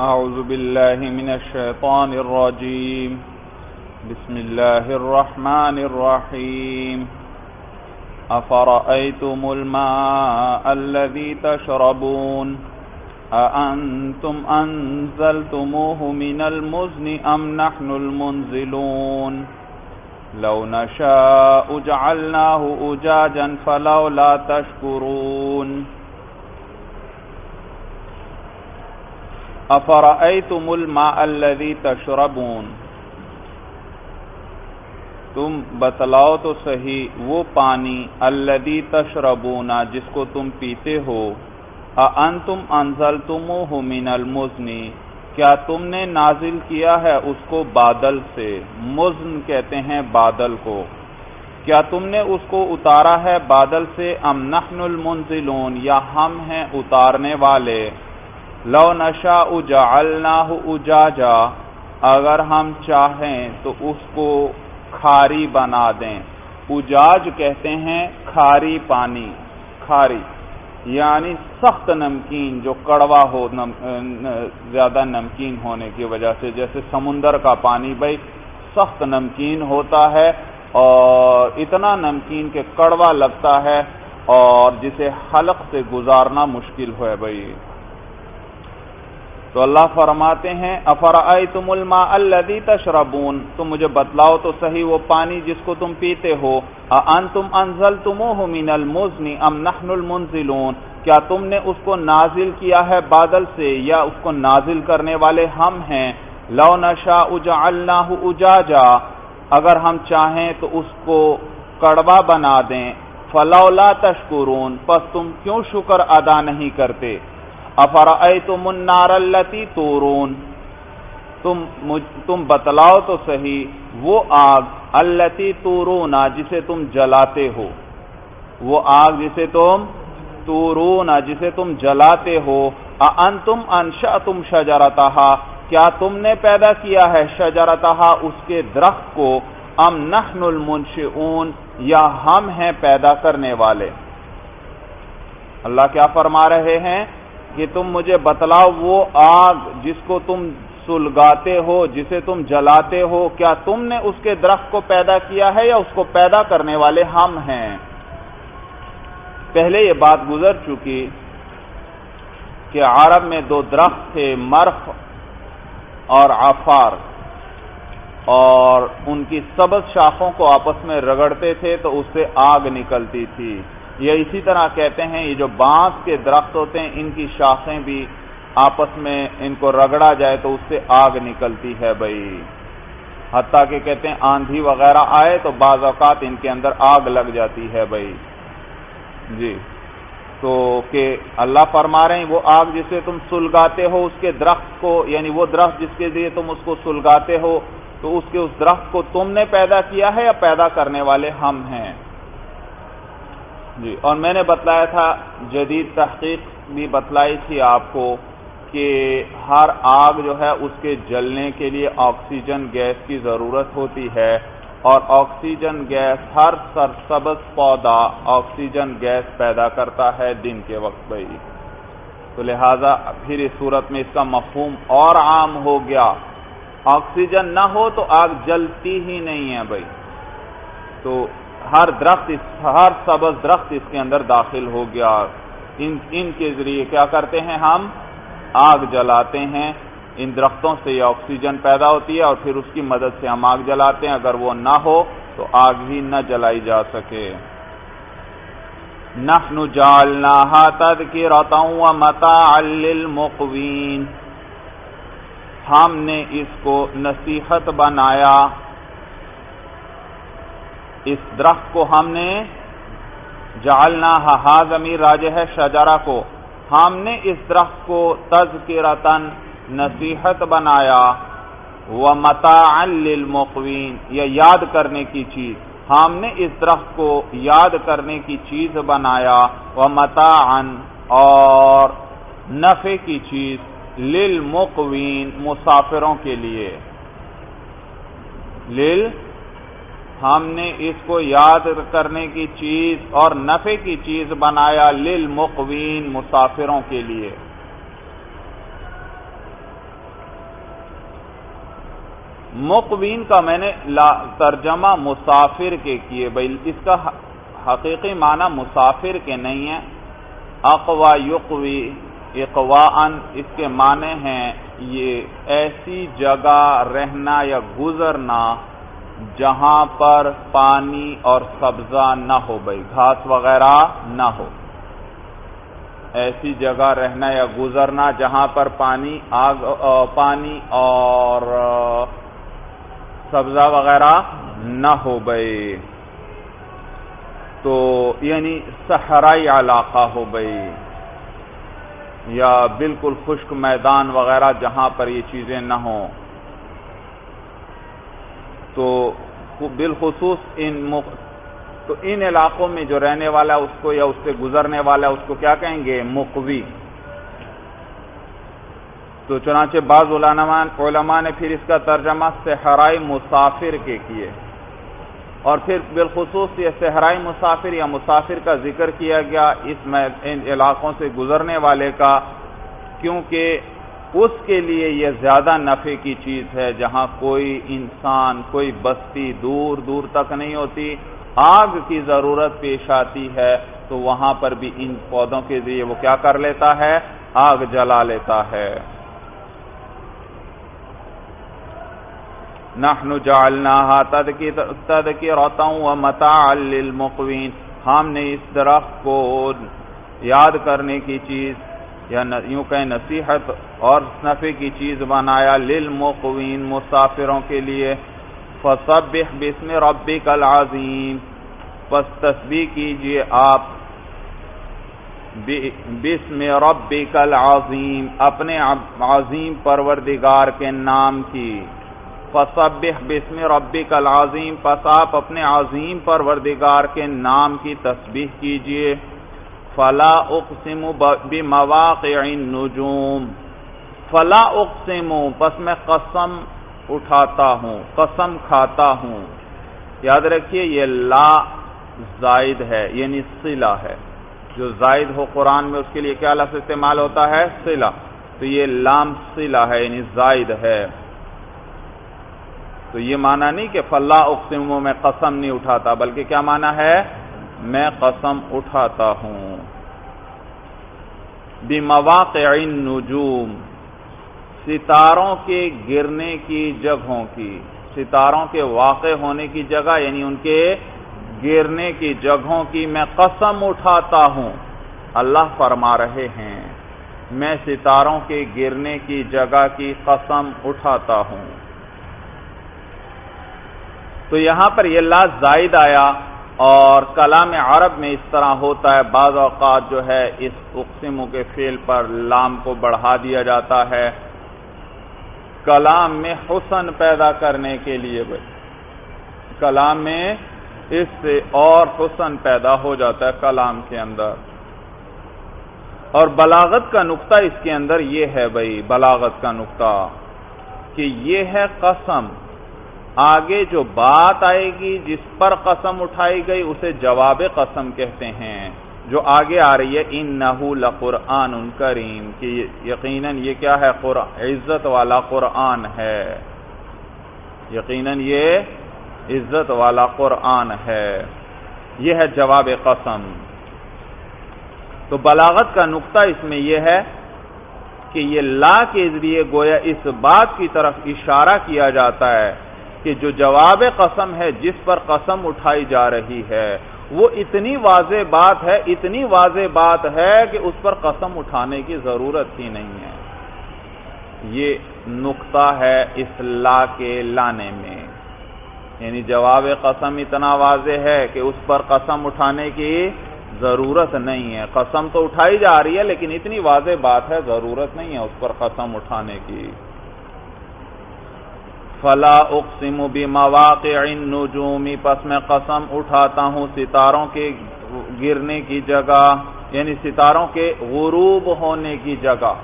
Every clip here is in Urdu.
أعوذ بالله من الشيطان الرجيم. بسم الله الرحمن الرحيم. أفرأيتم الماء الذي تشربون؟ أأنتم أنزلتموه من المزن أم نحن المنزلون؟ لو نشاء جعلناه أجاجا فلولا تشكرون. افرأيتم الماء الذي تشربون؟ تم بتلاؤ تو صحیح وہ پانی الذي تشربون جس کو تم پیتے ہو۔ انتم انزلتموه من المزن؟ کیا تم نے نازل کیا ہے اس کو بادل سے؟ مزن کہتے ہیں بادل کو۔ کیا تم نے اس کو اتارا ہے بادل سے؟ ام نحن المنزلون، یا ہم ہیں اتارنے والے۔ لو نشا اجعلناہ اجاجا، اگر ہم چاہیں تو اس کو کھاری بنا دیں۔ اجاج کہتے ہیں کھاری پانی، کھاری یعنی سخت نمکین جو کڑوا ہو، نم زیادہ نمکین ہونے کی وجہ سے۔ جیسے سمندر کا پانی بھائی، سخت نمکین ہوتا ہے اور اتنا نمکین کہ کڑوا لگتا ہے اور جسے حلق سے گزارنا مشکل ہے بھائی۔ تو اللہ فرماتے ہیں، افرأیتم الماء الذی تشربون؟ تم مجھے بتلاؤ تو صحیح وہ پانی جس کو تم پیتے ہو۔ انتم انزلتموه من المزن ام نحن المنزلون؟ کیا تم نے اس کو نازل کیا ہے بادل سے یا اس کو نازل کرنے والے ہم ہیں؟ لو نشاء جعلناه اجاجا۔ اگر ہم چاہیں تو اس کو کڑوا بنا دیں۔ فلولا تشکرون، پس تم کیوں شکر ادا نہیں کرتے؟ افرأیتم النار اللتی تورون؟ تم تم بتلاؤ تو صحیح، وہ آگ اللتی تورونا جسے تم جلاتے ہو۔ وہ آگ جسے تم تورونا جسے تم جلاتے ہو۔ انتم انشأتم شجرتہا کیا تم نے پیدا کیا ہے شجرتہا اس کے درخت کو؟ ام نحن المنشئون، یا ہم ہیں پیدا کرنے والے۔ اللہ کیا فرما رہے ہیں؟ کہ تم مجھے بتلاؤ وہ آگ جس کو تم سلگاتے ہو، جسے تم جلاتے ہو، کیا تم نے اس کے درخت کو پیدا کیا ہے یا اس کو پیدا کرنے والے ہم ہیں؟ پہلے یہ بات گزر چکی کہ عرب میں دو درخت تھے، مرخ اور آفار اور ان کی سبز شاخوں کو آپس میں رگڑتے تھے تو اس سے آگ نکلتی تھی۔ یہ اسی طرح کہتے ہیں، یہ جو بانس کے درخت ہوتے ہیں، ان کی شاخیں بھی آپس میں ان کو رگڑا جائے تو اس سے آگ نکلتی ہے بھائی۔ حتیٰ کہ کہتے ہیں، آندھی وغیرہ آئے تو بعض اوقات ان کے اندر آگ لگ جاتی ہے بھائی۔ جی۔ تو کہ اللہ فرما رہے ہیں، وہ آگ جسے تم سلگاتے ہو، اس کے درخت کو یعنی وہ درخت جس کے ذریعے تم اس کو سلگاتے ہو، تو اس کے اس درخت کو تم نے پیدا کیا ہے یا پیدا کرنے والے ہم ہیں؟ جی اور میں نے بتلایا تھا، جدید تحقیق بھی بتلائی تھی آپ کو کہ ہر آگ جو ہے، اس کے جلنے کے لیے آکسیجن گیس کی ضرورت ہوتی ہے، اور آکسیجن گیس ہر سرسبز پودا آکسیجن گیس پیدا کرتا ہے دن کے وقت بھائی۔ تو لہذا پھر اس صورت میں اس کا مفہوم اور عام ہو گیا۔ آکسیجن نہ ہو تو آگ جلتی ہی نہیں ہے بھائی۔ تو ہر درخت ہر سبز درخت اس کے اندر داخل ہو گیا۔ ان ان کے ذریعے کیا کرتے ہیں ہم؟ آگ جلاتے ہیں۔ ان درختوں سے یہ آکسیجن پیدا ہوتی ہے اور پھر اس کی مدد سے ہم آگ جلاتے ہیں۔ اگر وہ نہ ہو تو آگ ہی نہ جلائی جا سکے۔ نحن جعلناها تذکرتا و للمقوین۔ ہم نے اس کو نصیحت بنایا۔ اس درخت کو ہم نے جعلنا ہا ضمیر راج ہے شجرا کو۔ ہم نے اس درخت کو تذکرتن نصیحت بنایا۔ و متاع للمقوین یا یاد کرنے کی چیز۔ ہم نے اس درخت کو یاد کرنے کی چیز بنایا۔ و متاعن اور نفع کی چیز للمقوین، مسافروں کے لیے۔ لل ہم نے اس کو یاد کرنے کی چیز اور نفع کی چیز بنایا للمقوین مسافروں کے لیے۔ مقوین کا میں نے ترجمہ مسافر کے کیے، بھائی اس کا حقیقی معنی مسافر کے نہیں ہے۔ اقوا یقوی اقوا اس کے معنی ہیں یہ ایسی جگہ رہنا یا گزرنا۔ جہاں پر پانی اور سبزہ نہ ہو بھائی گھاس وغیرہ نہ ہو۔ ایسی جگہ رہنا یا گزرنا جہاں پر پانی، آگ پانی اور سبزہ وغیرہ نہ ہو بھائی تو یعنی صحرائی علاقہ ہو بھائی یا بالکل خشک میدان وغیرہ جہاں پر یہ چیزیں نہ ہوں۔ تو بالخصوص ان تو ان علاقوں میں جو رہنے والا اس کو یا اس سے گزرنے والا اس کو کیا کہیں گے؟ مقوی. تو چنانچہ بعض علماء نے پھر اس کا ترجمہ صحرائی مسافر کے کیے اور پھر بالخصوص یہ صحرائی مسافر یا مسافر کا ذکر کیا گیا اس میں ان علاقوں سے گزرنے والے کا کیونکہ اس کے لیے یہ زیادہ نفع کی چیز ہے جہاں کوئی انسان، کوئی بستی دور دور تک نہیں ہوتی۔ آگ کی ضرورت پیش آتی ہے تو وہاں پر بھی ان پودوں کے ذریعے وہ کیا کر لیتا ہے؟ آگ جلا لیتا ہے۔ نحن جعلناها تذکرتا و متاعا للمقوین۔ ہم نے اس درخت کو یاد کرنے کی چیز یا یوں کہیں نصیحت اور نفع کی چیز بنایا للمقوین مسافروں کے لیے۔ فصبح بسم ربک العظیم پس تسبیح کیجیے آپ۔ بسم ربک العظیم اپنے عظیم پروردگار کے نام کی۔ فصبح بسم ربک العظیم پس آپ اپنے عظیم پروردگار کے نام کی تسبیح کیجیے۔ فلا اقسم بمواقع النجوم. فلا اقسم پس میں قسم اٹھاتا ہوں، قسم کھاتا ہوں. یاد رکھیے، یہ لا زائد ہے یعنی صلہ ہے. جو زائد ہو قرآن میں، اس کے لیے کیا لفظ استعمال ہوتا ہے؟ صلہ. تو یہ لام صلہ ہے یعنی زائد ہے. تو یہ معنی نہیں کہ فلاح اقسموں میں قسم نہیں اٹھاتا، بلکہ کیا معنی ہے؟ میں قسم اٹھاتا ہوں. بمواقع النجوم، ستاروں کے گرنے کی جگہوں کی، ستاروں کے واقع ہونے کی جگہ یعنی ان کے گرنے کی جگہوں کی میں قسم اٹھاتا ہوں۔ اللہ فرما رہے ہیں، میں ستاروں کے گرنے کی جگہ کی قسم اٹھاتا ہوں۔ تو یہاں پر یہ لا زائد آیا۔ اور کلام عرب میں اس طرح ہوتا ہے، بعض اوقات جو ہے، اس اقسموں کے فیل پر لام کو بڑھا دیا جاتا ہے۔ کلام میں حسن پیدا کرنے کے لیے بھائی کلام میں اس سے اور حسن پیدا ہو جاتا ہے کلام کے اندر۔ اور بلاغت کا نقطہ اس کے اندر یہ ہے بھائی، بلاغت کا نقطہ کہ یہ ہے قسم۔ آگے جو بات آئے گی، جس پر قسم اٹھائی گئی، اسے جواب قسم کہتے ہیں۔ جو آگے آ رہی ہے ان نہ قرآن کریم، کہ یقیناً یہ کیا ہے؟ عزت والا قرآن ہے۔ یقیناً یہ عزت والا قرآن ہے۔ یہ ہے جواب قسم۔ تو بلاغت کا نقطہ اس میں یہ ہے کہ یہ لا کے ذریعے گویا اس بات کی طرف اشارہ کیا جاتا ہے۔ کہ جو جواب قسم ہے جس پر قسم اٹھائی جا رہی ہے، وہ اتنی واضح بات ہے، اتنی واضح بات ہے کہ اس پر قسم اٹھانے کی ضرورت ہی نہیں ہے۔ یہ نقطہ ہے اس لا کے لانے میں۔ یعنی جواب قسم اتنا واضح ہے کہ اس پر قسم اٹھانے کی ضرورت نہیں ہے۔ قسم تو اٹھائی جا رہی ہے، لیکن اتنی واضح بات ہے، ضرورت نہیں ہے اس پر قسم اٹھانے کی۔ فلا اقسم بمواقع النجوم، پس میں قسم اٹھاتا ہوں ستاروں کے گرنے کی جگہ یعنی ستاروں کے غروب ہونے کی جگہ۔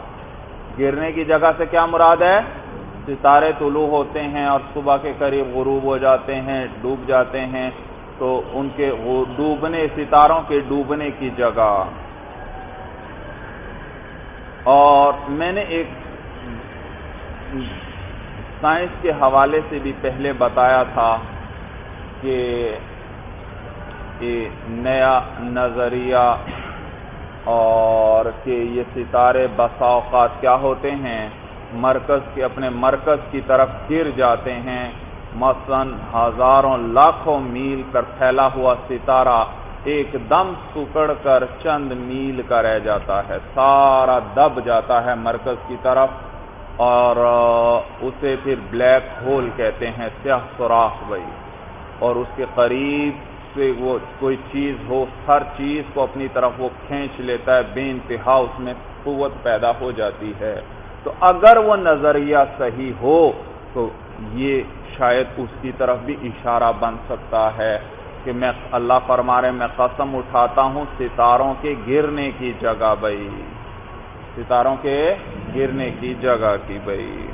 گرنے کی جگہ سے کیا مراد ہے؟ ستارے طلوع ہوتے ہیں اور صبح کے قریب غروب ہو جاتے ہیں، ڈوب جاتے ہیں، تو ان کے ڈوبنے، ستاروں کے ڈوبنے کی جگہ۔ اور میں نے ایک سائنس کے حوالے سے بھی پہلے بتایا تھا کہ نیا نظریہ اور کہ یہ ستارے بسا اوقات کیا ہوتے ہیں؟ مرکز کے اپنے مرکز کی طرف گر جاتے ہیں۔ مثلا ہزاروں لاکھوں میل کر پھیلا ہوا ستارہ ایک دم سکڑ کر چند میل کا رہ جاتا ہے، سارا دب جاتا ہے مرکز کی طرف۔ اور اسے پھر بلیک ہول کہتے ہیں، سیاہ سوراخ بھائی۔ اور اس کے قریب سے وہ کوئی چیز ہو، ہر چیز کو اپنی طرف وہ کھینچ لیتا ہے، بے انتہا اس میں قوت پیدا ہو جاتی ہے۔ تو اگر وہ نظریہ صحیح ہو، تو یہ شاید اس کی طرف بھی اشارہ بن سکتا ہے کہ میں اللہ فرما رہے میں قسم اٹھاتا ہوں ستاروں کے گرنے کی جگہ بھائی۔ ستاروں کے گرنے کی جگہ کی بھائی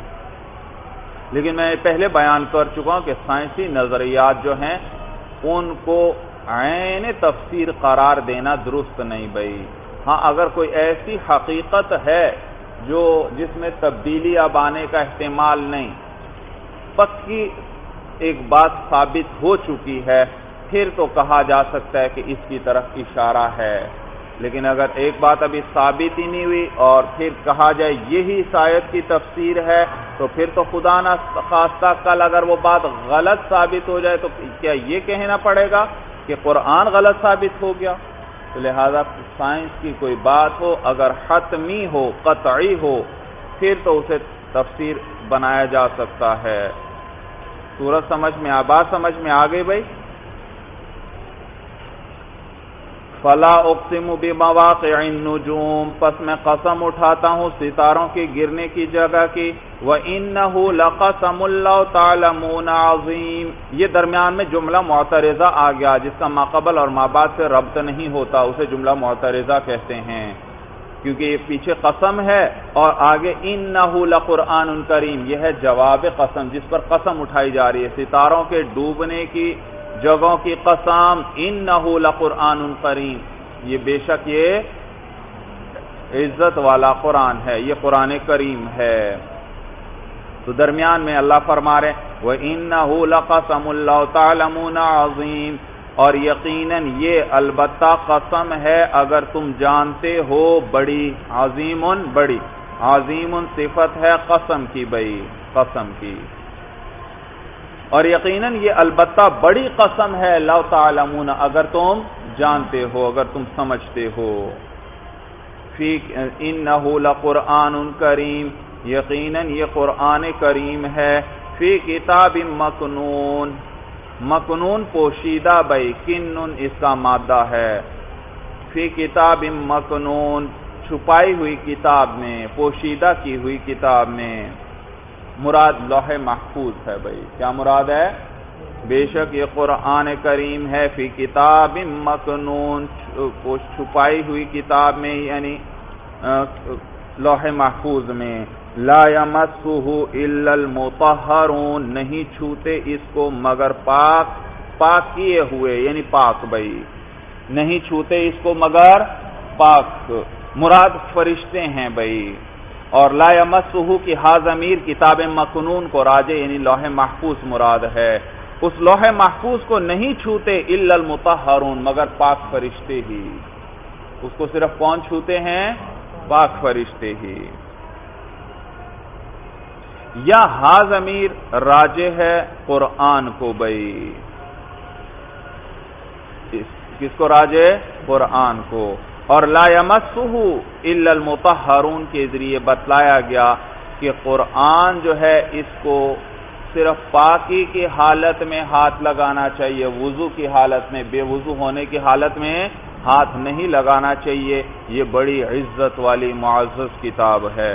لیکن میں پہلے بیان کر چکا ہوں کہ سائنسی نظریات جو ہیں، ان کو عین تفسیر قرار دینا درست نہیں بھائی ہاں اگر کوئی ایسی حقیقت ہے جو جس میں تبدیلی اب آنے کا احتمال نہیں، پکی ایک بات ثابت ہو چکی ہے، پھر تو کہا جا سکتا ہے کہ اس کی طرف اشارہ ہے۔ لیکن اگر ایک بات ابھی ثابت ہی نہیں ہوئی اور پھر کہا جائے یہی شاید کی تفسیر ہے، تو پھر تو خدا نہ خاصہ کل اگر وہ بات غلط ثابت ہو جائے تو کیا یہ کہنا پڑے گا کہ قرآن غلط ثابت ہو گیا؟ تو لہذا سائنس کی کوئی بات ہو، اگر حتمی ہو، قطعی ہو، پھر تو اسے تفسیر بنایا جا سکتا ہے۔ سورج سمجھ میں آباد سمجھ میں آ گئی بھائی؟ فلا اقسم بمواقع النجوم، پس میں قسم اٹھاتا ہوں ستاروں کی گرنے کی جگہ کی، وَإِنَّهُ لَقَسَمُ اللَّهُ تَعْلَمُونَ عَظِيمٌ۔ یہ درمیان میں جملہ معترضہ آ گیا، جس کا ماقبل اور مابعد سے ربط نہیں ہوتا، اسے جملہ معترضہ کہتے ہیں۔ کیونکہ یہ پیچھے قسم ہے اور آگے انَّهُ لَقُرْآنٌ کریم، یہ ہے جواب قسم، جس پر قسم اٹھائی جا رہی ہے۔ ستاروں کے ڈوبنے کی جگہوں کی قسم ان نہ قرآن کریم۔ یہ بے شک یہ عزت والا قرآن ہے، یہ قرآن کریم ہے۔ تو درمیان میں اللہ فرما رہے وہ ان لقسم اللہ تعالمون عظیم اور یقیناً یہ البتہ قسم ہے، اگر تم جانتے ہو، بڑی، عظیم بڑی۔ عظیم صفت ہے قسم کی، بھائی، قسم کی۔ اور یقیناً یہ البتہ بڑی قسم ہے اللہ تعالمون اگر تم جانتے ہو، اگر تم سمجھتے ہو۔ فی ان قرآن کریم، یقیناً یہ قرآن کریم ہے۔ فی کتاب مکنون مکنون پوشیدہ، بھائی کن اس کا مادہ ہے۔ فی کتاب مکنون، چھپائی ہوئی کتاب میں، پوشیدہ کی ہوئی کتاب میں۔ مراد لوح محفوظ ہے بھائی۔ کیا مراد ہے؟ بے شک یہ قرآن کریم ہے فی کتاب مکنون چھپائی ہوئی کتاب میں یعنی لوح محفوظ میں۔ لا الا المطہرون، نہیں چھوتے اس کو مگر پاک پاک کیے ہوئے یعنی پاک بھائی۔ نہیں چھوتے اس کو مگر پاک۔ مراد فرشتے ہیں بھائی۔ اور لا مسح کی حاض امیر کتاب مکنون کو راجے یعنی لوح محفوظ مراد ہے۔ اس لوح محفوظ کو نہیں چھوتے الا المتحرون مگر پاک فرشتے ہی۔ اس کو صرف کون چھوتے ہیں؟ پاک فرشتے ہی۔ یا حاض امیر راجے ہے قرآن کو بئی کس کو راجے قرآن کو۔ اور لا يمسه الا المطهرون کے ذریعے بتلایا گیا کہ قرآن جو ہے اس کو صرف پاکی کی حالت میں ہاتھ لگانا چاہیے، وضو کی حالت میں، بے وضو ہونے کی حالت میں ہاتھ نہیں لگانا چاہیے۔ یہ بڑی عزت والی معزز کتاب ہے۔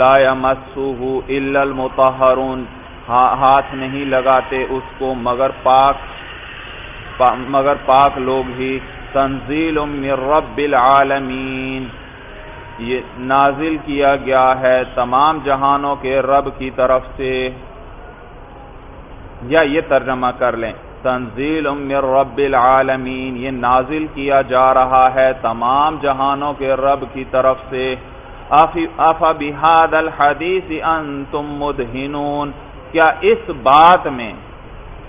لا يمسه الا المطهرون ہاتھ نہیں لگاتے اس کو، مگر پاک مگر پاک لوگ ہی تنزیل من رب العالمین۔ یہ نازل کیا گیا ہے تمام جہانوں کے رب کی طرف سے۔ یا یہ ترجمہ کر لیں۔ تنزیل من رب العالمین، یہ نازل کیا جا رہا ہے تمام جہانوں کے رب کی طرف سے۔ افا بحاد الحدیث انتم مدہنون۔ کیا اس بات میں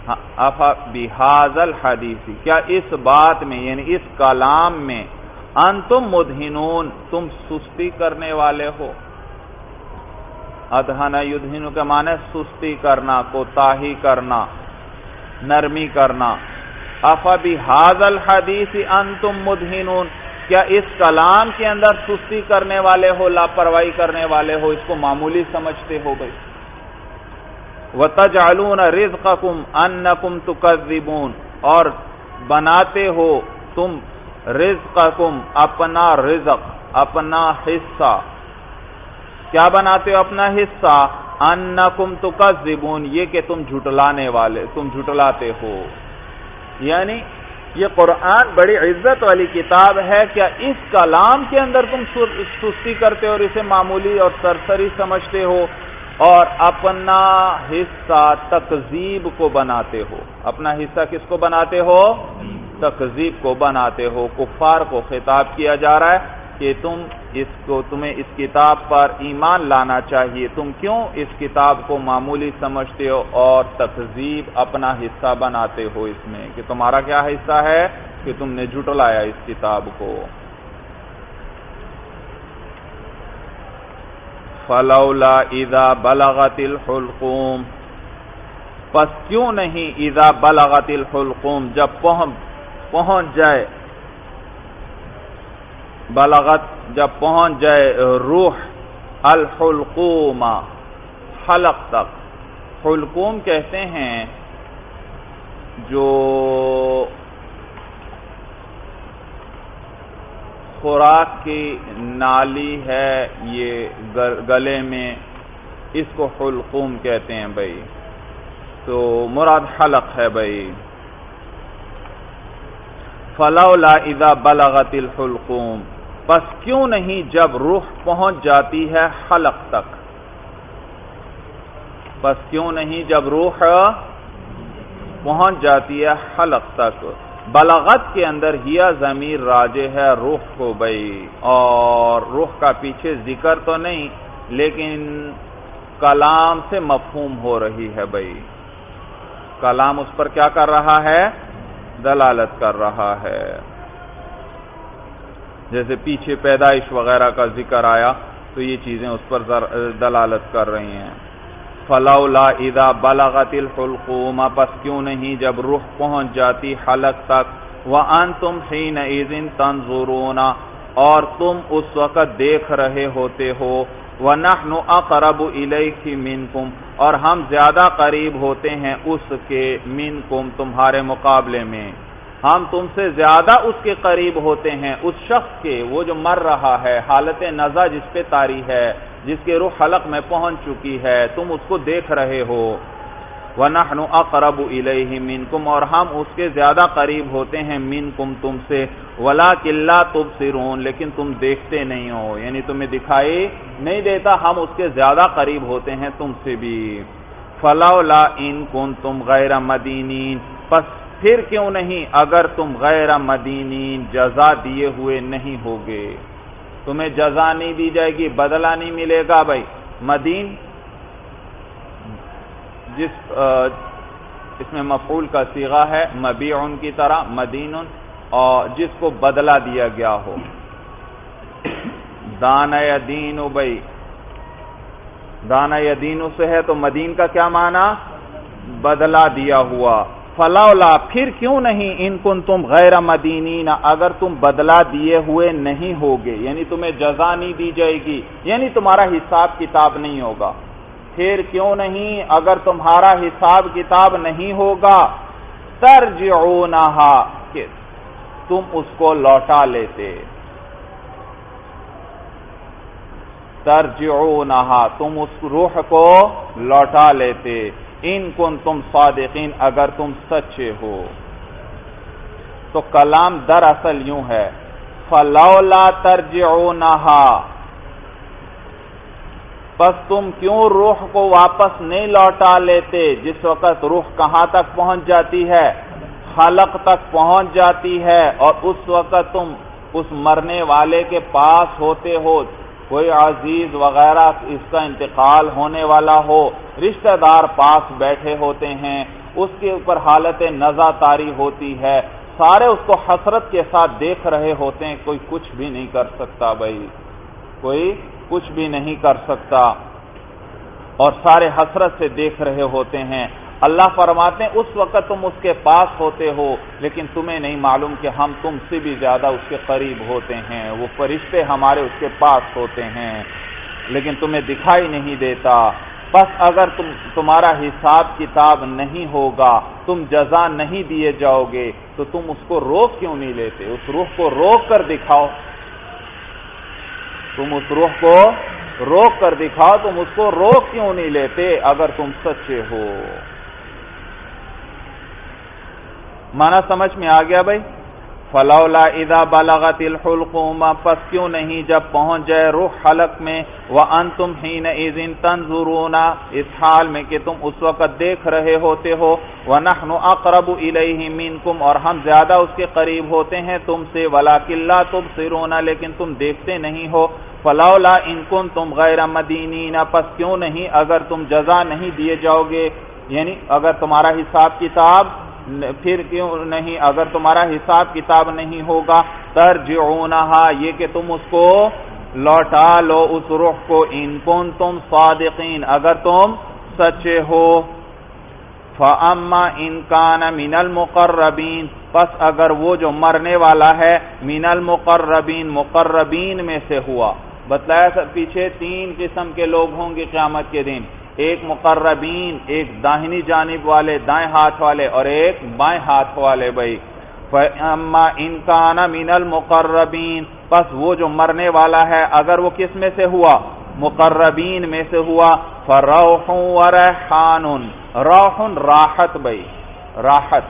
ہاں، افا بحاد الحدیث۔ کیا اس بات میں یعنی اس کلام میں انتم مدہنون تم سستی کرنے والے ہو؟ ادہن یدہنو کے معنی سستی کرنا کوتاہی کرنا نرمی کرنا۔ افا بحاد الحدیث انتم مدہنون۔ کیا اس کلام کے اندر سستی کرنے والے ہو لاپرواہی کرنے والے ہو؟ اس کو معمولی سمجھتے ہو گئی وَتَجْعَلُونَ رِزْقَكُمْ أَنَّكُمْ تُكَذِّبُونَ اور بناتے ہو تم رزقکم اپنا رزق، اپنا حصہ۔ کیا بناتے ہو اپنا حصہ؟ انکم تکذبون یہ کہ تم جھٹلانے والے، تم جھٹلاتے ہو۔ یعنی یہ قرآن بڑی عزت والی کتاب ہے، کیا اس کلام کے اندر تم سستی کرتے ہو اور اسے معمولی اور سرسری سمجھتے ہو؟ اور اپنا حصہ تقزیب کو بناتے ہو۔ اپنا حصہ کس کو بناتے ہو؟ تقزیب کو بناتے ہو۔ کفار کو خطاب کیا جا رہا ہے کہ تم اس کو، تمہیں اس کتاب پر ایمان لانا چاہیے۔ تم کیوں اس کتاب کو معمولی سمجھتے ہو اور تقزیب اپنا حصہ بناتے ہو اس میں؟ کہ تمہارا کیا حصہ ہے؟ کہ تم نے جھٹلایا اس کتاب کو۔ فلولا اذا بلغت الحلقوم۔ پس کیوں نہیں اذا بلغت الحلقوم؟ جب پہنچ جائے، بلغت، جب پہنچ جائے روح، الحلقوم، حلق تک۔ حلقوم کہتے ہیں جو خوراک کی نالی ہے یہ گلے میں، اس کو حلقوم کہتے ہیں بھائی۔ تو مراد حلق ہے بھائی۔ فلولا اذا بلغت الحلقوم۔ بس کیوں نہیں جب روح پہنچ جاتی ہے حلق تک؟ بس کیوں نہیں جب روح پہنچ جاتی ہے حلق تک؟ بلغت کے اندر ہیا ضمیر راجے ہے روح کو بھائی اور روح کا پیچھے ذکر تو نہیں، لیکن کلام سے مفہوم ہو رہی ہے بھائی کلام اس پر کیا کر رہا ہے؟ دلالت کر رہا ہے۔ جیسے پیچھے پیدائش وغیرہ کا ذکر آیا، تو یہ چیزیں اس پر دلالت کر رہی ہیں۔ فلولا اذا بلغت الحلقوم، پس کیوں نہیں جب روح پہنچ جاتی حلق تک؟ وانتم حينئذ تنظرون، اور تم اس وقت دیکھ رہے ہوتے ہو۔ ونحن اقرب الیک منکم، اور ہم زیادہ قریب ہوتے ہیں اس کے منکم، تمہارے مقابلے میں۔ ہم تم سے زیادہ اس کے قریب ہوتے ہیں، اس شخص کے، وہ جو مر رہا ہے، حالت نزا جس پہ تاری ہے۔ جس کے روح حلق میں پہنچ چکی ہے، تم اس کو دیکھ رہے ہو۔ وَنَحْنُ أَقْرَبُ إِلَيْهِ مِنْكُمْ، اور ہم اس کے زیادہ قریب ہوتے ہیں مِنْكُمْ تم سے۔ وَلَاكِنْ لَا تُبْصِرُونَ، لیکن تم دیکھتے نہیں ہو۔ یعنی تمہیں دکھائی نہیں دیتا، ہم اس کے زیادہ قریب ہوتے ہیں تم سے بھی۔ فَلَوْلَا إِن كُنْتُمْ غَيْرَ مَدِينِينَ، پس پھر کیوں نہیں؟ اگر تم غیر مدینین جزا دیے ہوئے نہیں ہوگے۔ تمہیں جزا نہیں دی جائے گی، بدلہ نہیں ملے گا بھائی۔ مدین، جس اس میں مفعول کا سیغہ ہے، مبیعن کی طرح مدین اور جس کو بدلہ دیا گیا ہو۔ دانا دین بھائی۔ دانا دین سے ہے تو مدین کا کیا معنی؟ بدلہ دیا ہوا۔ فلولا، پھر کیوں نہیں؟ ان کن تم غیر مدینین، اگر تم بدلہ دیے ہوئے نہیں ہوگے یعنی تمہیں جزا نہیں دی جائے گی یعنی تمہارا حساب کتاب نہیں ہوگا۔ پھر کیوں نہیں؟ اگر تمہارا حساب کتاب نہیں ہوگا، ترجعونہا، کہ تم اس کو لوٹا لیتے۔ ترجعونہا، تم اس روح کو لوٹا لیتے۔ ان کن تم صادقین، اگر تم سچے ہو۔ تو کلام دراصل یوں ہے، فلولا ترجعونہا پس تم کیوں روح کو واپس نہیں لوٹا لیتے؟ جس وقت روح کہاں تک پہنچ جاتی ہے؟ خلق تک پہنچ جاتی ہے، اور اس وقت تم اس مرنے والے کے پاس ہوتے ہو۔ کوئی عزیز وغیرہ اس کا انتقال ہونے والا ہو، رشتہ دار پاس بیٹھے ہوتے ہیں، اس کے اوپر حالت نزا تاری ہوتی ہے، سارے اس کو حسرت کے ساتھ دیکھ رہے ہوتے ہیں، کوئی کچھ بھی نہیں کر سکتا بھائی۔ کوئی کچھ بھی نہیں کر سکتا۔ اور سارے حسرت سے دیکھ رہے ہوتے ہیں۔ اللہ فرماتے ہیں، اس وقت تم اس کے پاس ہوتے ہو، لیکن تمہیں نہیں معلوم کہ ہم تم سے بھی زیادہ اس کے قریب ہوتے ہیں، وہ فرشتے ہمارے اس کے پاس ہوتے ہیں، لیکن تمہیں دکھائی نہیں دیتا۔ بس اگر تم، تمہارا حساب کتاب نہیں ہوگا، تم جزا نہیں دیے جاؤ گے، تو تم اس کو روک کیوں نہیں لیتے؟ اس روح کو روک کر دکھاؤ۔ تم اس روح کو روک کر دکھاؤ، تم اس کو روک کیوں نہیں لیتے؟ اگر تم سچے ہو۔ مانا سمجھ میں آ گیا بھائی؟ فلولا اذا بلغت الحلقوم پس کیوں نہیں جب پہنچ جائے روح حلق میں؟ وانتم حينئذ تنظرون، اس حال میں کہ تم اس وقت دیکھ رہے ہوتے ہو۔ ونحن اقرب الیہ منکم اور ہم زیادہ اس کے قریب ہوتے ہیں تم سے۔ ولکن لا تبصرون، لیکن تم دیکھتے نہیں ہو۔ فلولا ان کنتم غیر مدینین پس کیوں نہیں؟ اگر تم جزا نہیں دیے جاؤ گے یعنی اگر تمہارا حساب کتاب پھر کیوں نہیں؟ اگر تمہارا حساب کتاب نہیں ہوگا، ترجعونہا، یہ کہ تم اس کو لوٹا لو، اس روح کو۔ ان کون تم صادقین، اگر تم سچے ہو۔ فَأَمَّا إِن كَانَ مِنَ الْمُقَرَّبِينَ، پس اگر وہ جو مرنے والا ہے، من المقربین مقربین میں سے ہوا۔ بتلایا سب پیچھے تین قسم کے لوگ ہوں گے قیامت کے دن۔ ایک مقربین، ایک داہنی جانب والے، دائیں ہاتھ والے اور ایک بائیں ہاتھ والے بھائی۔ اما انکان مین المقربین پس وہ جو مرنے والا ہے، اگر وہ کس میں سے ہوا؟ مقربین میں سے ہوا۔ فروح ریحان روح راحت بھائی۔ راحت۔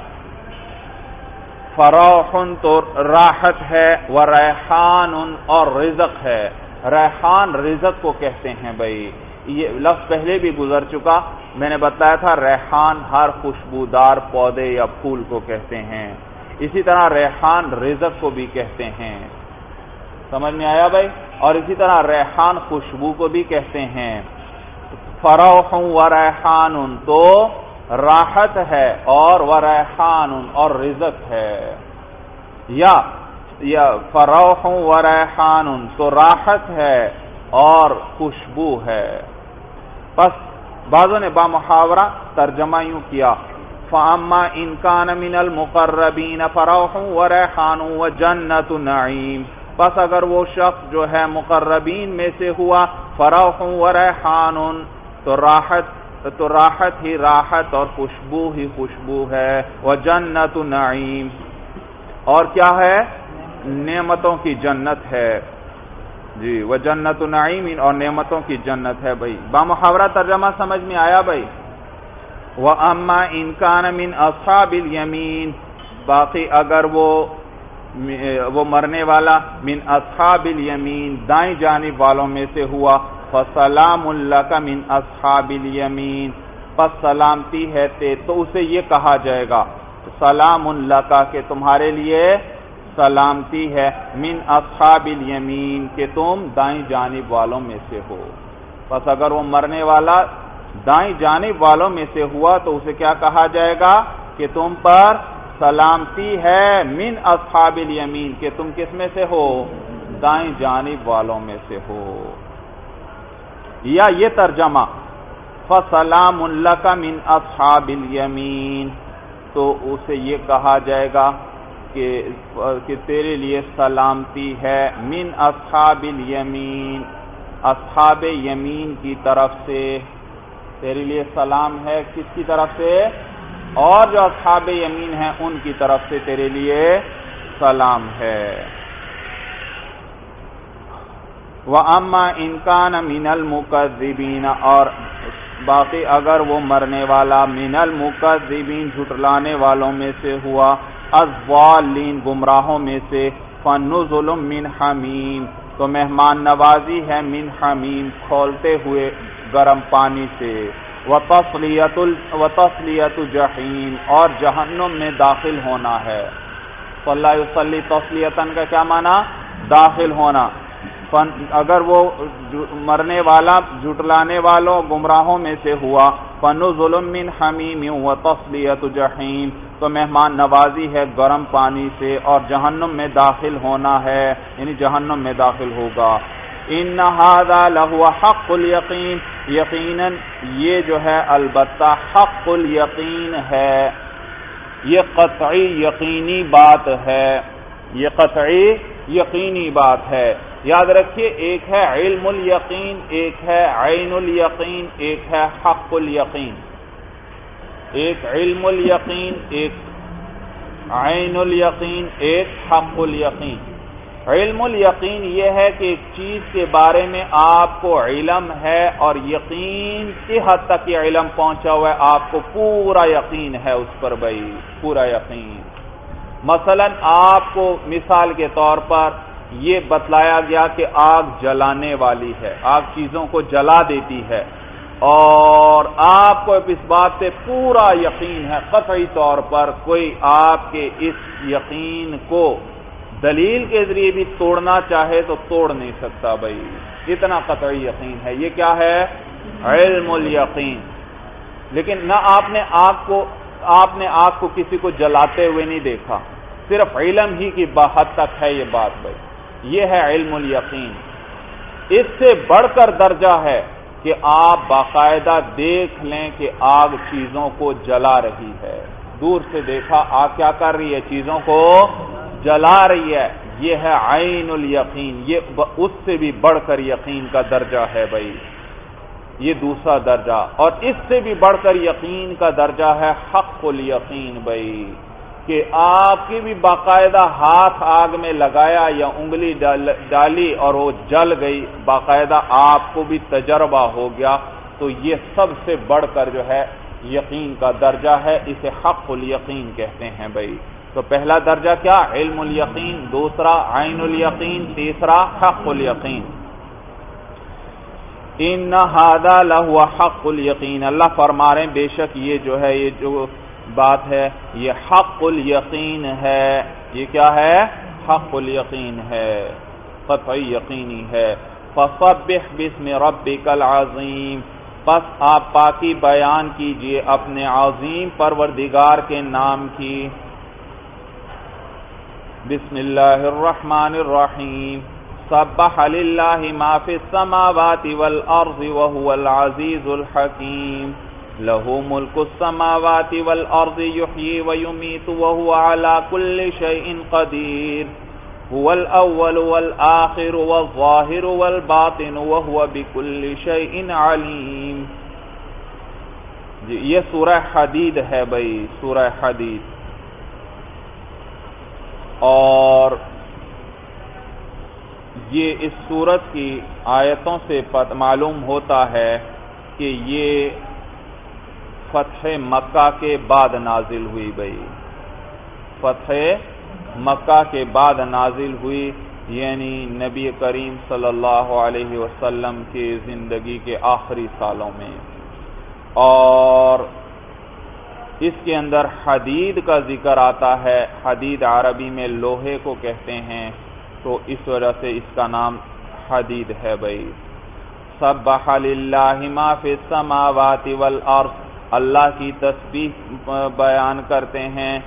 فروح تو راحت ہے وہ ریحان اور رزق ہے۔ ریحان رزق کو کہتے ہیں بھائی۔ یہ لفظ پہلے بھی گزر چکا۔ میں نے بتایا تھا ریحان ہر خوشبودار پودے یا پھول کو کہتے ہیں۔ اسی طرح ریحان رزق کو بھی کہتے ہیں۔ سمجھ میں آیا بھائی؟ اور اسی طرح ریحان خوشبو کو بھی کہتے ہیں۔ فروخ و ریحان تو راحت ہے اور و ریحان اور رزق ہے۔ یا فروخ و ریحان تو راحت ہے اور خوشبو ہے۔ پس بعضوں نے با محاورہ ترجمہ یوں کیا فاما انکان من المقربین فروح و ریحان و جنت نعیم پس اگر وہ شخص جو ہے مقربین میں سے ہوا، فروح و ریحان تو راحت تو راحت ہی راحت اور خوشبو ہی خوشبو ہے۔ وہ جنت نعیم اور کیا ہے؟ نعمتوں کی جنت ہے۔ جی وہ جنت نعیم اور نعمتوں کی جنت ہے بھائی۔ بامحاورہ ترجمہ سمجھ میں آیا بھائی۔ وہ اما انکان من اصحاب الیمین، باقی اگر وہ وہ مرنے والا من اصحاب الیمین، دائیں جانب والوں میں سے ہوا، فسلام اللہ کا من اصحاب الیمین۔ پس سلامتی ہے تے، تو اسے یہ کہا جائے گا، سلام اللہ کا کہ تمہارے لیے سلامتی ہے من اصحاب الیمین، کہ تم دائیں جانب والوں میں سے ہو۔ بس اگر وہ مرنے والا دائیں جانب والوں میں سے ہوا تو اسے کیا کہا جائے گا؟ کہ تم پر سلامتی ہے من اصحاب الیمین، کہ تم کس میں سے ہو؟ دائیں جانب والوں میں سے ہو۔ یا یہ ترجمہ، فسلام اللہ کا من اصحاب الیمین، تو اسے یہ کہا جائے گا کہ تیرے لیے سلامتی ہے من اصحاب الیمین، اصحاب یمین کی طرف سے۔ تیرے لیے سلام ہے کس کی طرف سے؟ اور جو اصحاب یمین ہیں ان کی طرف سے تیرے لیے سلام ہے۔ وہ اما انکان مین المقدبین اور باقی اگر وہ مرنے والا مین المقدبین جھٹلانے والوں میں سے ہوا۔ ازوالین گمراہوں میں سے فن ظلم من حمیم تو مہمان نوازی ہے من حمیم کھولتے ہوئے گرم پانی سے۔ و تسلیت جہین اور جہنم میں داخل ہونا ہے۔ صلی اللہ وسلی تسلیتن کا کیا معنی؟ داخل ہونا۔ اگر وہ مرنے والا، جھٹلانے والوں، گمراہوں میں سے ہوا فن ظلم من حمیم و تسلیت جہیم تو مہمان نوازی ہے گرم پانی سے اور جہنم میں داخل ہونا ہے یعنی جہنم میں داخل ہوگا۔ ان لہو حق الیقین۔ یقیناً یہ جو ہے، البتہ حق الیقین ہے۔ یہ قطعی یقینی بات ہے۔ یہ قطعی یقینی بات ہے۔ یاد رکھیے، ایک ہے علم الیقین، ایک ہے عین الیقین، ایک ہے حق الیقین۔ ایک علم الیقین، ایک عین الیقین، ایک حق الیقین۔ علم الیقین یہ ہے کہ ایک چیز کے بارے میں آپ کو علم ہے اور یقین کی حد تک یہ علم پہنچا ہوا ہے۔ آپ کو پورا یقین ہے اس پر بھائی، پورا یقین۔ مثلا آپ کو مثال کے طور پر یہ بتلایا گیا کہ آگ جلانے والی ہے، آگ چیزوں کو جلا دیتی ہے۔ اور آپ کو اس بات سے پورا یقین ہے، قطعی طور پر کوئی آپ کے اس یقین کو دلیل کے ذریعے بھی توڑنا چاہے تو توڑ نہیں سکتا بھائی۔ اتنا قطعی یقین ہے۔ یہ کیا ہے؟ علم الیقین۔ لیکن نہ آپ نے آگ کو، آپ نے آگ کو کسی کو جلاتے ہوئے نہیں دیکھا۔ صرف علم ہی کی بحد تک ہے یہ بات بھائی۔ یہ ہے علم الیقین۔ اس سے بڑھ کر درجہ ہے کہ آپ باقاعدہ دیکھ لیں کہ آگ چیزوں کو جلا رہی ہے۔ دور سے دیکھا، آگ کیا کر رہی ہے؟ چیزوں کو جلا رہی ہے۔ یہ ہے عین الیقین۔ یہ اس سے بھی بڑھ کر یقین کا درجہ ہے بھائی۔ یہ دوسرا درجہ۔ اور اس سے بھی بڑھ کر یقین کا درجہ ہے حق الیقین بھائی۔ کہ آپ کی بھی باقاعدہ ہاتھ آگ میں لگایا یا انگلی ڈالی اور وہ جل گئی، باقاعدہ آپ کو بھی تجربہ ہو گیا، تو یہ سب سے بڑھ کر جو ہے یقین کا درجہ ہے، اسے حق الیقین کہتے ہیں بھائی۔ تو پہلا درجہ کیا؟ علم الیقین، دوسرا عین الیقین، تیسرا حق الیقین۔ ان ہادا لہو حق الیقین۔ اللہ فرما رہے ہیں، بے شک یہ جو ہے، یہ جو بات ہے، یہ حق الیقین ہے۔ یہ کیا ہے؟ حق الیقین ہے۔ قطعی یقینی ہے۔ فصبح بسم ربک العظیم۔ پس آپ پاکی بیان کیجیے اپنے عظیم پروردگار کے نام کی۔ بسم اللہ الرحمن الرحیم۔ سبح للہ ما فی السماوات والارض وهو العزیز الحکیم۔ له ملک السماوات والارض يحيي ويميت وهو على كل شيء قدير. هو الاول والآخر والظاهر والباطن وهو بكل شيء عليم. جی یہ سورہ حدید ہے بھائی، سورہ حدید. اور یہ اس صورت کی آیتوں سے معلوم ہوتا ہے کہ یہ فتح مکہ کے بعد نازل ہوئی بھائی فتح مکہ کے بعد نازل ہوئی یعنی نبی کریم صلی اللہ علیہ وسلم کی زندگی کے آخری سالوں میں۔ اور اس کے اندر حدید کا ذکر آتا ہے، حدید عربی میں لوہے کو کہتے ہیں، تو اس وجہ سے اس کا نام حدید ہے بھائی سب ما فی السماوات والارض اللہ کی تسبیح بیان کرتے ہیں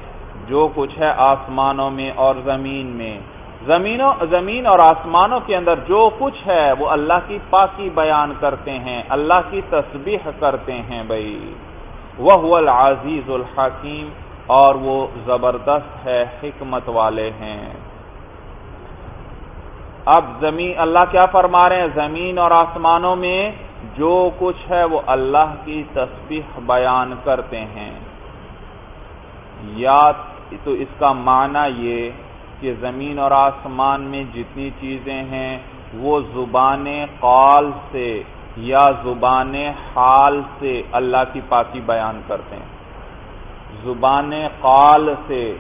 جو کچھ ہے آسمانوں میں اور زمین میں۔ زمینوں، زمین اور آسمانوں کے اندر جو کچھ ہے وہ اللہ کی پاکی بیان کرتے ہیں، اللہ کی تسبیح کرتے ہیں بھائی۔ وہ العزیز الحکیم اور وہ زبردست ہے، حکمت والے ہیں۔ اب زمین، اللہ کیا فرما رہے ہیں؟ زمین اور آسمانوں میں جو کچھ ہے وہ اللہ کی تسبیح بیان کرتے ہیں۔ یا تو اس کا معنی یہ کہ زمین اور آسمان میں جتنی چیزیں ہیں وہ زبان قال سے یا زبان حال سے اللہ کی پاکی بیان کرتے ہیں۔ زبان قال سے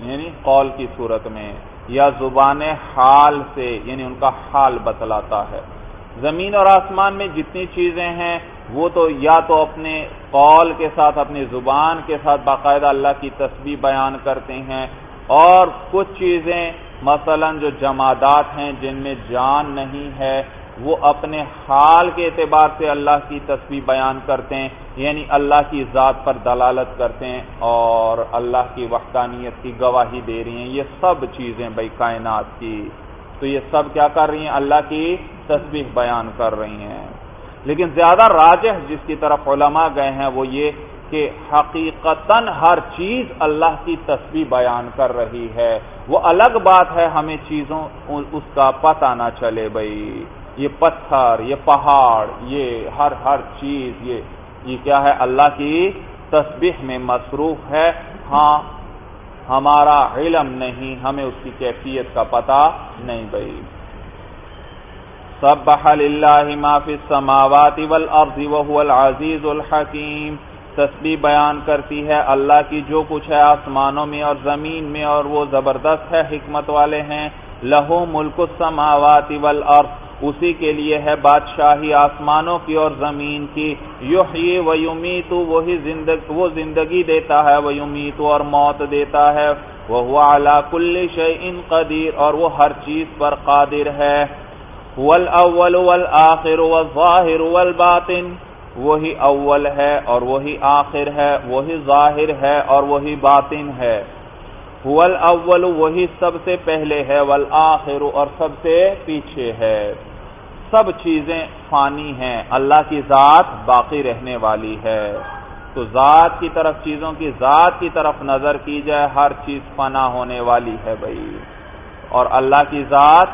یعنی قول کی صورت میں، یا زبان حال سے یعنی ان کا حال بتلاتا ہے۔ زمین اور آسمان میں جتنی چیزیں ہیں، وہ تو یا تو اپنے قول کے ساتھ، اپنی زبان کے ساتھ باقاعدہ اللہ کی تسبیح بیان کرتے ہیں۔ اور کچھ چیزیں مثلا جو جمادات ہیں، جن میں جان نہیں ہے، وہ اپنے حال کے اعتبار سے اللہ کی تصویر بیان کرتے ہیں۔ یعنی اللہ کی ذات پر دلالت کرتے ہیں اور اللہ کی وحدانیت کی گواہی دے رہی ہیں۔ یہ سب چیزیں بھائی کائنات کی۔ تو یہ سب کیا کر رہی ہیں؟ اللہ کی تصویر بیان کر رہی ہیں۔ لیکن زیادہ راجح جس کی طرف علماء گئے ہیں وہ یہ کہ حقیقتاً ہر چیز اللہ کی تصویر بیان کر رہی ہے۔ وہ الگ بات ہے، ہمیں چیزوں، اس کا پتہ نہ چلے بھائی۔ یہ پتھر، یہ پہاڑ، یہ ہر ہر چیز، یہ یہ کیا ہے؟ اللہ کی تصبیح میں مصروف ہے۔ ہاں ہمارا علم نہیں، ہمیں اس کی کیفیت کا پتہ نہیں بھائی۔ سبح للہ ما فی السماوات والارض وهو العزیز الحکیم۔ تسبیح بیان کرتی ہے اللہ کی جو کچھ ہے آسمانوں میں اور زمین میں اور وہ زبردست ہے، حکمت والے ہیں۔ لہو ملک السماوات والارض۔ اسی کے لیے ہے بادشاہی آسمانوں کی اور زمین کی۔ یحیی و یمیت وہی زندگی وہ زندگی دیتا ہے، وہ یمیت اور موت دیتا ہے۔ وہ علی کل شیء قدیر اور وہ ہر چیز پر قادر ہے۔ والاول والآخر والظاہر والباطن۔ وہی اول ہے اور وہی آخر ہے، وہی ظاہر ہے اور وہی باطن ہے۔ اول وہی سب سے پہلے ہے، والآخر اور سب سے پیچھے ہے۔ سب چیزیں فانی ہیں، اللہ کی ذات باقی رہنے والی ہے۔ تو ذات کی طرف، چیزوں کی ذات کی طرف نظر کی جائے ہر چیز فنا ہونے والی ہے بھائی۔ اور اللہ کی ذات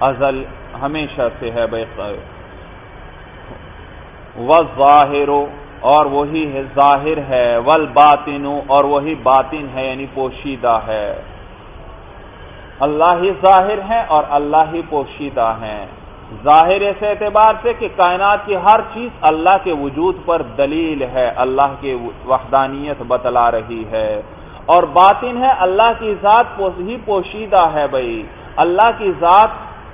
ازل ہمیشہ سے ہے بھائی۔ ظاہر اور وہی ہے ظاہر ہے ول باطن اور وہی باطن ہے یعنی پوشیدہ ہے۔ اللہ ہی ظاہر ہے اور اللہ ہی پوشیدہ ہے ظاہر ایسے اعتبار سے کہ کائنات کی ہر چیز اللہ کے وجود پر دلیل ہے، اللہ کے وحدانیت بتلا رہی ہے۔ اور باطن ہے، اللہ کی ذات ہی پوشیدہ ہے بھائی۔ اللہ کی ذات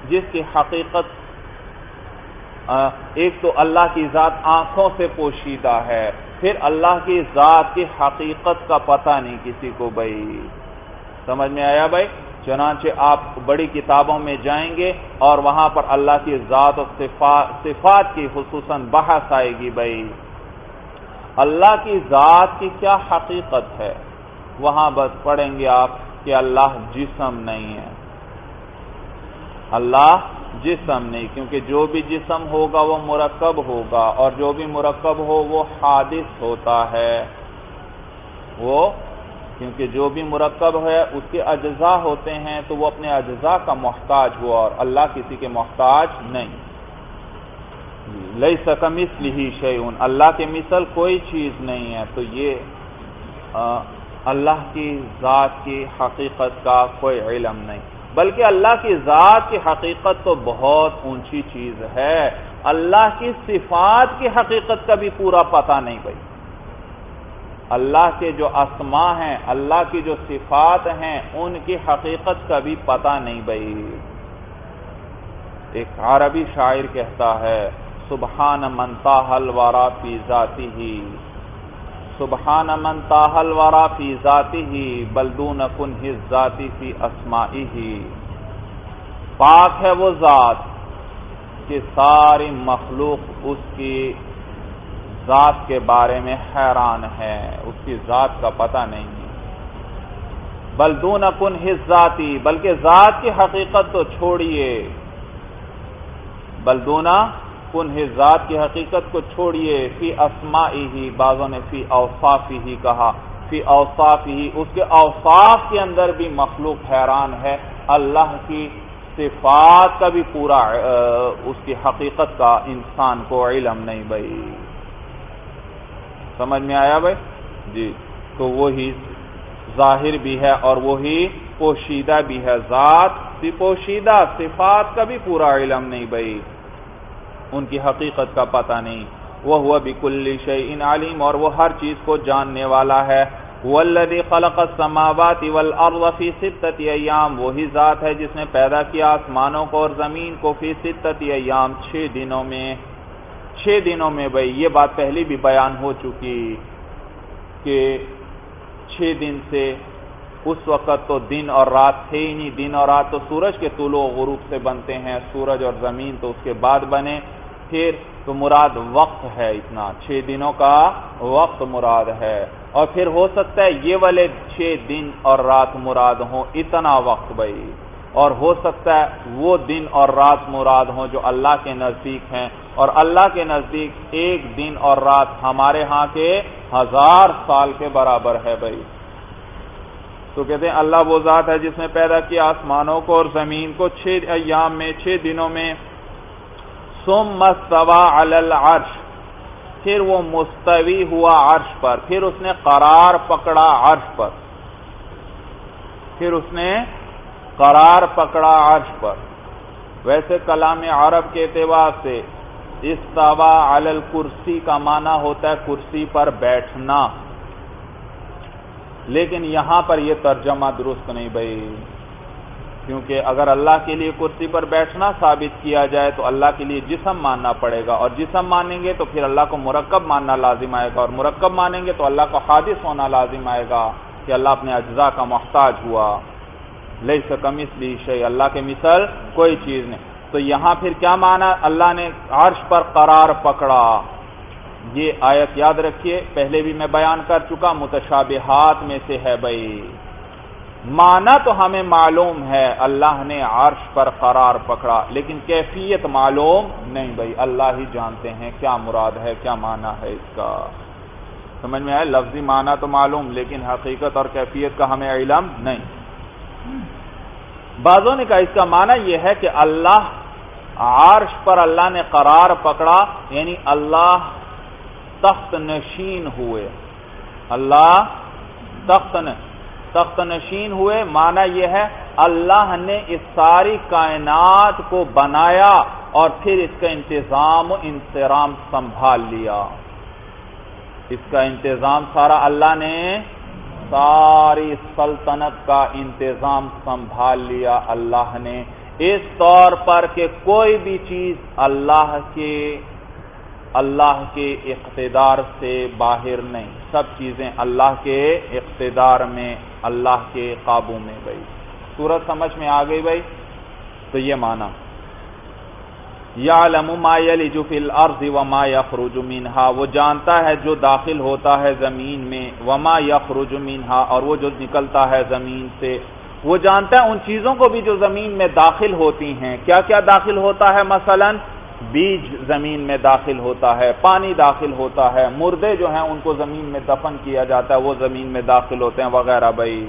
جس کی حقیقت ایک تو اللہ کی ذات آنکھوں سے پوشیدہ ہے، پھر اللہ کی ذات کی حقیقت کا پتہ نہیں کسی کو بھائی۔ سمجھ میں آیا بھائی؟ چنانچہ آپ بڑی کتابوں میں جائیں گے اور وہاں پر اللہ کی ذات و صفات کی خصوصاً بحث آئے گی بھائی۔ اللہ کی ذات کی کیا حقیقت ہے؟ وہاں بس پڑھیں گے آپ کہ اللہ جسم نہیں ہے۔ اللہ جسم نہیں، کیونکہ جو بھی جسم ہوگا وہ مرکب ہوگا اور جو بھی مرکب ہو وہ حادث ہوتا ہے۔ وہ، کیونکہ جو بھی مرکب ہے، اس کے اجزاء ہوتے ہیں تو وہ اپنے اجزاء کا محتاج ہوا اور اللہ کسی کے محتاج نہیں۔ لئی سکم اس لی شیون اللہ کے مثل کوئی چیز نہیں ہے۔ تو یہ اللہ کی ذات کی حقیقت کا کوئی علم نہیں۔ بلکہ اللہ کی ذات کی حقیقت تو بہت اونچی چیز ہے۔ اللہ کی صفات کی حقیقت کا بھی پورا پتہ نہیں بھائی۔ اللہ کے جو اسما ہیں، اللہ کی جو صفات ہیں، ان کی حقیقت کا بھی پتہ نہیں بھائی۔ ایک عربی شاعر کہتا ہے، سبحان منتا حل وارا فی ذاتی ہی سبحان من تاہل ورا فی ذاتی ہی بلدون کن ہی ذاتی فی اسمائی ہی پاک ہے وہ ذات کہ ساری مخلوق اس کی ذات کے بارے میں حیران ہے، اس کی ذات کا پتہ نہیں بلدون کن ہی ذاتی بلکہ ذات کی حقیقت تو چھوڑیے۔ بلدونا کن ذات کی حقیقت کو چھوڑیے، فی اسما ہی، بعضوں نے فی اوصافی ہی کہا۔ فی اوصاف ہی، اس کے اوصاف کے اندر بھی مخلوق حیران ہے۔ اللہ کی صفات کا بھی پورا اس کی حقیقت کا انسان کو علم نہیں بھائی۔ سمجھ میں آیا بھائی؟ جی تو وہی ظاہر بھی ہے اور وہی پوشیدہ بھی ہے۔ ذات پوشیدہ صفات کا بھی پورا علم نہیں بھائی۔ ان کی حقیقت کا پتہ نہیں۔ وہ ہوا بھی کل شعین اور وہ ہر چیز کو جاننے والا ہے۔ والذی خلق السماوات والارض فی ستت ایام، وہی ذات ہے جس نے پیدا کیا آسمانوں کو اور زمین کو فی ستت ایام، چھ دنوں میں۔ چھ دنوں میں بھائی، یہ بات پہلی بھی بیان ہو چکی کہ چھ دن سے اس وقت تو دن اور رات تھے ہی نہیں۔ دن اور رات تو سورج کے طول و غروب سے بنتے ہیں، سورج اور زمین تو اس کے بعد بنے۔ پھر تو مراد وقت ہے اتنا، چھ دنوں کا وقت مراد ہے۔ اور پھر ہو سکتا ہے یہ والے چھ دن اور رات مراد ہوں اتنا وقت بھائی۔ اور ہو سکتا ہے وہ دن اور رات مراد ہوں جو اللہ کے نزدیک ہیں۔ اور اللہ کے نزدیک ایک دن اور رات ہمارے ہاں کے ہزار سال کے برابر ہے بھائی۔ تو کہتے ہیں اللہ وہ ذات ہے جس نے پیدا کیا آسمانوں کو اور زمین کو، چھ ایام میں، چھ دنوں میں سم مستوا العرش پھر وہ مستوی ہوا عرش پر، پھر اس نے قرار پکڑا عرش پر۔ پھر اس نے قرار پکڑا عرش پر۔ ویسے کلام عرب کے اعتبار سے استوا علی کرسی کا معنی ہوتا ہے کرسی پر بیٹھنا۔ لیکن یہاں پر یہ ترجمہ درست نہیں بھائی۔ کیونکہ اگر اللہ کے لیے کرسی پر بیٹھنا ثابت کیا جائے تو اللہ کے لیے جسم ماننا پڑے گا اور جسم مانیں گے تو پھر اللہ کو مرکب ماننا لازم آئے گا اور مرکب مانیں گے تو اللہ کا حادث ہونا لازم آئے گا کہ اللہ اپنے اجزاء کا محتاج ہوا۔ لئی سکم اس لیے اللہ کے مثل کوئی چیز نہیں۔ تو یہاں پھر کیا مانا؟ اللہ نے عرش پر قرار پکڑا۔ یہ آیت یاد رکھیے، پہلے بھی میں بیان کر چکا، متشابہات میں سے ہے بھائی۔ مانا تو ہمیں معلوم ہے، اللہ نے عرش پر قرار پکڑا، لیکن کیفیت معلوم نہیں بھائی، اللہ ہی جانتے ہیں کیا مراد ہے، کیا مانا ہے اس کا۔ سمجھ میں آئے لفظی مانا تو معلوم، لیکن حقیقت اور کیفیت کا ہمیں علم نہیں۔ بعضوں نے کہا، اس کا معنی یہ ہے کہ اللہ عرش پر اللہ نے قرار پکڑا یعنی اللہ تخت نشین ہوئے۔ اللہ تخت تخت نشین ہوئے، معنی یہ ہے اللہ نے اس ساری کائنات کو بنایا اور پھر اس کا انتظام و انتظام سنبھال لیا۔ اس کا انتظام سارا اللہ نے، ساری سلطنت کا انتظام سنبھال لیا اللہ نے۔ اس طور پر کہ کوئی بھی چیز اللہ کے اللہ کے اقتدار سے باہر نہیں۔ سب چیزیں اللہ کے اقتدار میں، اللہ کے قابو میں بھائی۔ سورت سمجھ میں آ گئی بھائی؟ تو یہ مانا۔ یا لما فی الارض وما یخرج منها وہ جانتا ہے جو داخل ہوتا ہے زمین میں وما یخرج منها اور وہ جو نکلتا ہے زمین سے۔ وہ جانتا ہے ان چیزوں کو بھی جو زمین میں داخل ہوتی ہیں۔ کیا کیا داخل ہوتا ہے؟ مثلا بیج زمین میں داخل ہوتا ہے، پانی داخل ہوتا ہے، مردے جو ہیں ان کو زمین میں دفن کیا جاتا ہے، وہ زمین میں داخل ہوتے ہیں وغیرہ بھائی۔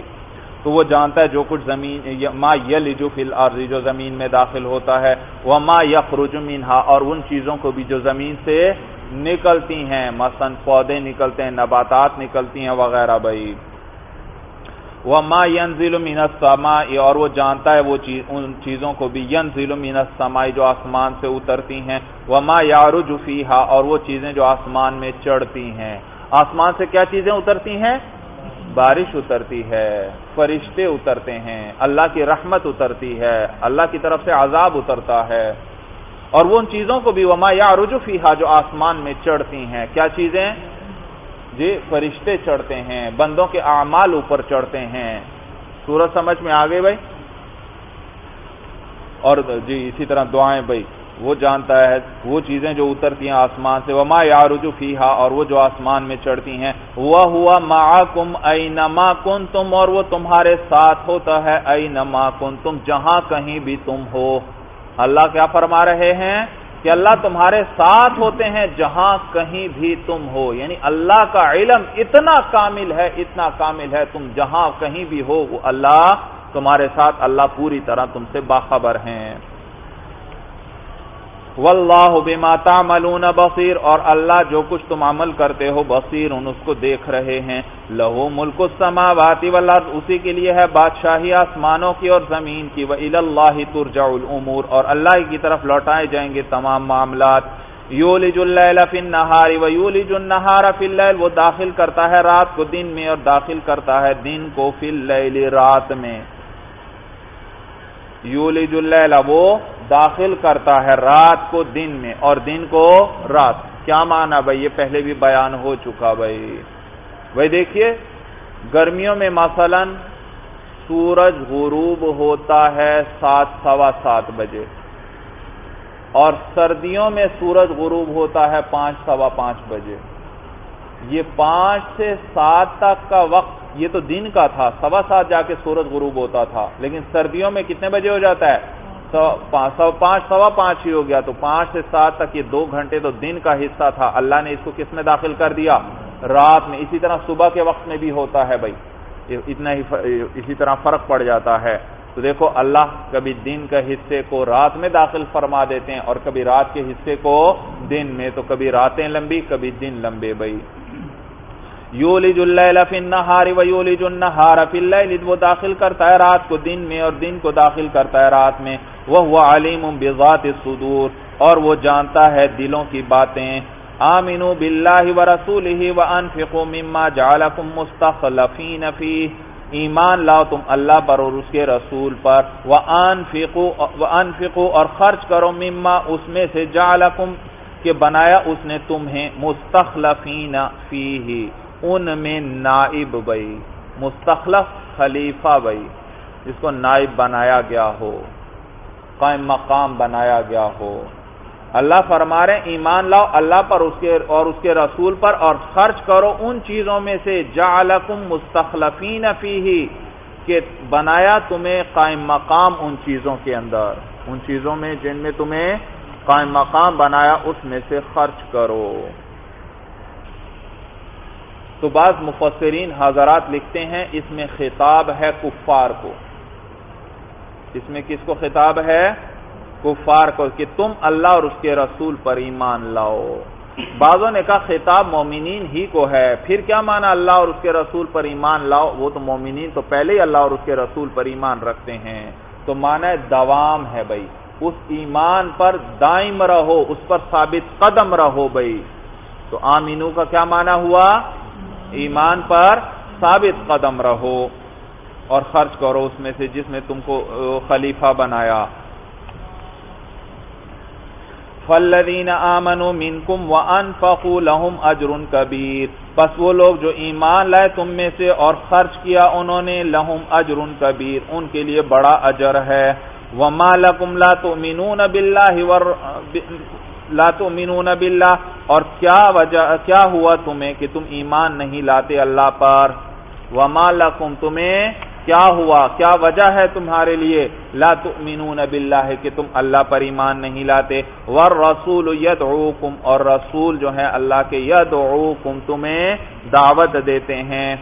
تو وہ جانتا ہے جو کچھ زمین ما یلجو فی الارض جو زمین میں داخل ہوتا ہے وہ ما یخرج منها اور ان چیزوں کو بھی جو زمین سے نکلتی ہیں۔ مثلا پودے نکلتے ہیں، نباتات نکلتی ہیں وغیرہ بھائی۔ وہ ماں ین ضلع السماء، اور وہ جانتا ہے وہ چیز، ان چیزوں کو بھی ین ضلع السماء، جو آسمان سے اترتی ہیں۔ وہ ماں یارو اور وہ چیزیں جو آسمان میں چڑھتی ہیں۔ آسمان سے کیا چیزیں اترتی ہیں؟ بارش اترتی ہے، فرشتے اترتے ہیں، اللہ کی رحمت اترتی ہے، اللہ کی طرف سے عذاب اترتا ہے۔ اور وہ ان چیزوں کو بھی، وما یا رجوفیہ جو آسمان میں چڑھتی ہیں۔ کیا چیزیں؟ جی فرشتے چڑھتے ہیں، بندوں کے اعمال اوپر چڑھتے ہیں۔ سورج سمجھ میں آگے بھائی؟ اور جی اسی طرح دعائیں بھائی۔ وہ جانتا ہے، وہ چیزیں جو اترتی ہیں آسمان سے۔ وما یا رجو فیحا اور وہ جو آسمان میں چڑھتی ہیں۔ وہ ہوا ما کم ائی نما کن تم اور وہ تمہارے ساتھ ہوتا ہے۔ ائی نما کن تم جہاں کہیں بھی تم ہو۔ اللہ کیا فرما رہے ہیں؟ کہ اللہ تمہارے ساتھ ہوتے ہیں جہاں کہیں بھی تم ہو۔ یعنی اللہ کا علم اتنا کامل ہے، اتنا کامل ہے، تم جہاں کہیں بھی ہو، وہ اللہ تمہارے ساتھ، اللہ پوری طرح تم سے باخبر ہیں۔ واللہ بما تعملون بصیر اور اللہ جو کچھ تم عمل کرتے ہو بصیر، ان اس کو دیکھ رہے ہیں۔ لہو ملک السماوات والارض، اسی کے لیے ہے بادشاہی آسمانوں کی اور زمین کی۔ وَإِلَى ترجع الامور اور اللہ کی طرف لوٹائے جائیں گے تمام معاملات۔ یولج اللیل فی النہار، ویولج النہار فی اللیل، وہ داخل کرتا ہے رات کو دن میں اور داخل کرتا ہے دن کو فی اللیل، رات میں۔ یولج اللیل، وہ داخل کرتا ہے رات کو دن میں اور دن کو رات۔ کیا مانا بھائی؟ یہ پہلے بھی بیان ہو چکا بھائی۔ بھائی دیکھیے، گرمیوں میں مثلا سورج غروب ہوتا ہے سات سوا سات بجے اور سردیوں میں سورج غروب ہوتا ہے پانچ سوا پانچ بجے۔ یہ پانچ سے سات تک کا وقت، یہ تو دن کا تھا، سوا سات جا کے سورج غروب ہوتا تھا، لیکن سردیوں میں کتنے بجے ہو جاتا ہے؟ پانچ سوا پانچ ہی ہو گیا تو پانچ سے سات تک یہ دو گھنٹے تو دن کا حصہ تھا۔ اللہ نے اس کو کس میں داخل کر دیا؟ رات میں۔ اسی طرح صبح کے وقت میں بھی ہوتا ہے بھائی۔ اتنا ہی اسی طرح فرق پڑ جاتا ہے۔ تو دیکھو، اللہ کبھی دن کا حصے کو رات میں داخل فرما دیتے ہیں اور کبھی رات کے حصے کو دن میں۔ تو کبھی راتیں لمبی، کبھی دن لمبے بھائی۔ یولج اللیل فی النہار و یولج النہار فی اللیل، وہ داخل کرتا ہے رات کو دن میں اور دن کو داخل کرتا ہے رات میں۔ وہ علیم بذات الصدور، اور وہ جانتا ہے دلوں کی باتیں۔ آمنوا باللہ و رسولہ و انفقوا مما جعلکم مستخلفین فیہ۔ ایمان لاؤ تم اللہ پر اور اس کے رسول پر۔ وَأَنفِقُوا اور خرچ کرو مما اس میں سے جعلکم، کہ بنایا اس نے تمہیں مستخلفین فیہ۔ ان میں نائب بئی، مستخلف خلیفہ بئی، جس کو نائب بنایا گیا ہو، قائم مقام بنایا گیا ہو۔ اللہ فرما رہے ایمان لاؤ، اللہ پر اس کے اور اس کے رسول پر اور خرچ کرو۔ ان چیزوں میں سے جعلکم مستخلفین فیہی، کہ بنایا تمہیں قائم مقام ان چیزوں کے اندر۔ ان چیزوں میں جن میں تمہیں قائم مقام بنایا، اس میں سے خرچ کرو۔ تو بعض مفسرین حضرات لکھتے ہیں اس میں خطاب ہے کفار کو۔ اس میں کس کو خطاب ہے؟ کفار کو کہ تم اللہ اور اس کے رسول پر ایمان لاؤ۔ بعضوں نے کہا خطاب مومنین ہی کو ہے، پھر کیا مانا اللہ اور اس کے رسول پر ایمان لاؤ؟ وہ تو مومنین تو پہلے ہی اللہ اور اس کے رسول پر ایمان رکھتے ہیں۔ تو مانا دوام ہے بھائی، اس ایمان پر دائم رہو، اس پر ثابت قدم رہو بھائی۔ تو آمینو کا کیا مانا ہوا؟ ایمان پر ثابت قدم رہو اور خرچ کرو اس میں سے جس میں تم کو خلیفہ بنایا۔ فلدین آمن مین و ان لہم اجرن کبیر بس وہ لوگ جو ایمان لائے تم میں سے اور خرچ کیا انہوں نے لہم اجرن کبیر ان کے لیے بڑا اجر ہے۔ وہ مالکم لا تو مینون لا تؤمنون باللہ، اور کیا وجہ کیا ہوا تمہیں کہ تم ایمان نہیں لاتے اللہ پر؟ وما لکم، تمہیں کیا ہوا؟ کیا وجہ ہے تمہارے لیے؟ لا تؤمنون باللہ، کہ تم اللہ پر ایمان نہیں لاتے۔ والرسول یدعوکم، اور رسول جو ہے اللہ کے یدعوکم، تمہیں دعوت دیتے ہیں۔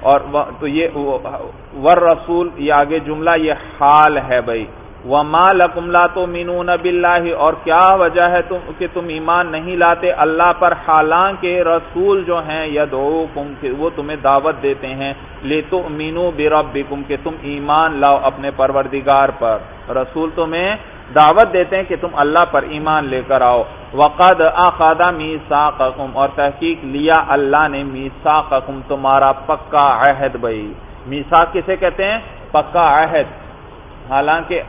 اور تو یہ والرسول، یہ آگے جملہ، یہ حال ہے بھائی۔ وما لکم لا تؤمنون باللہ اور کیا وجہ ہے تم کہ تم ایمان نہیں لاتے؟ اللہ پر حالانکہ رسول جو ہیں، یدعوکم، کہ وہ تمہیں دعوت دیتے ہیں، لتؤمنوا بربکم، کہ تم ایمان لاؤ اپنے پروردگار پر۔ رسول تمہیں دعوت دیتے ہیں کہ تم اللہ پر ایمان لے کر آؤ۔ وقد اخذ میثاقکم اور تحقیق لیا اللہ نے میثاقکم تمہارا پکا عہد بھائی۔ میثاق کسے کہتے ہیں؟ پکا عہد۔ حالانکہ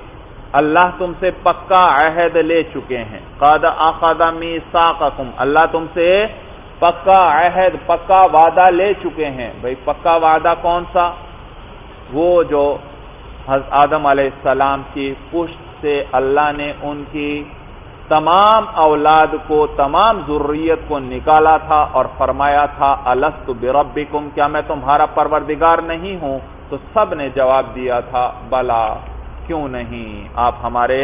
اللہ تم سے پکا عہد لے چکے ہیں۔ قاد آخادہ میساقکم اللہ تم سے پکا عہد، پکا وعدہ لے چکے ہیں۔ بھئی پکا وعدہ کون سا؟ وہ جو حضرت آدم علیہ السلام کی پشت سے اللہ نے ان کی تمام اولاد کو، تمام ضروریت کو نکالا تھا اور فرمایا تھا، الست بربکم کیا میں تمہارا پروردگار نہیں ہوں؟ تو سب نے جواب دیا تھا، بلا کیوں نہیں؟ آپ ہمارے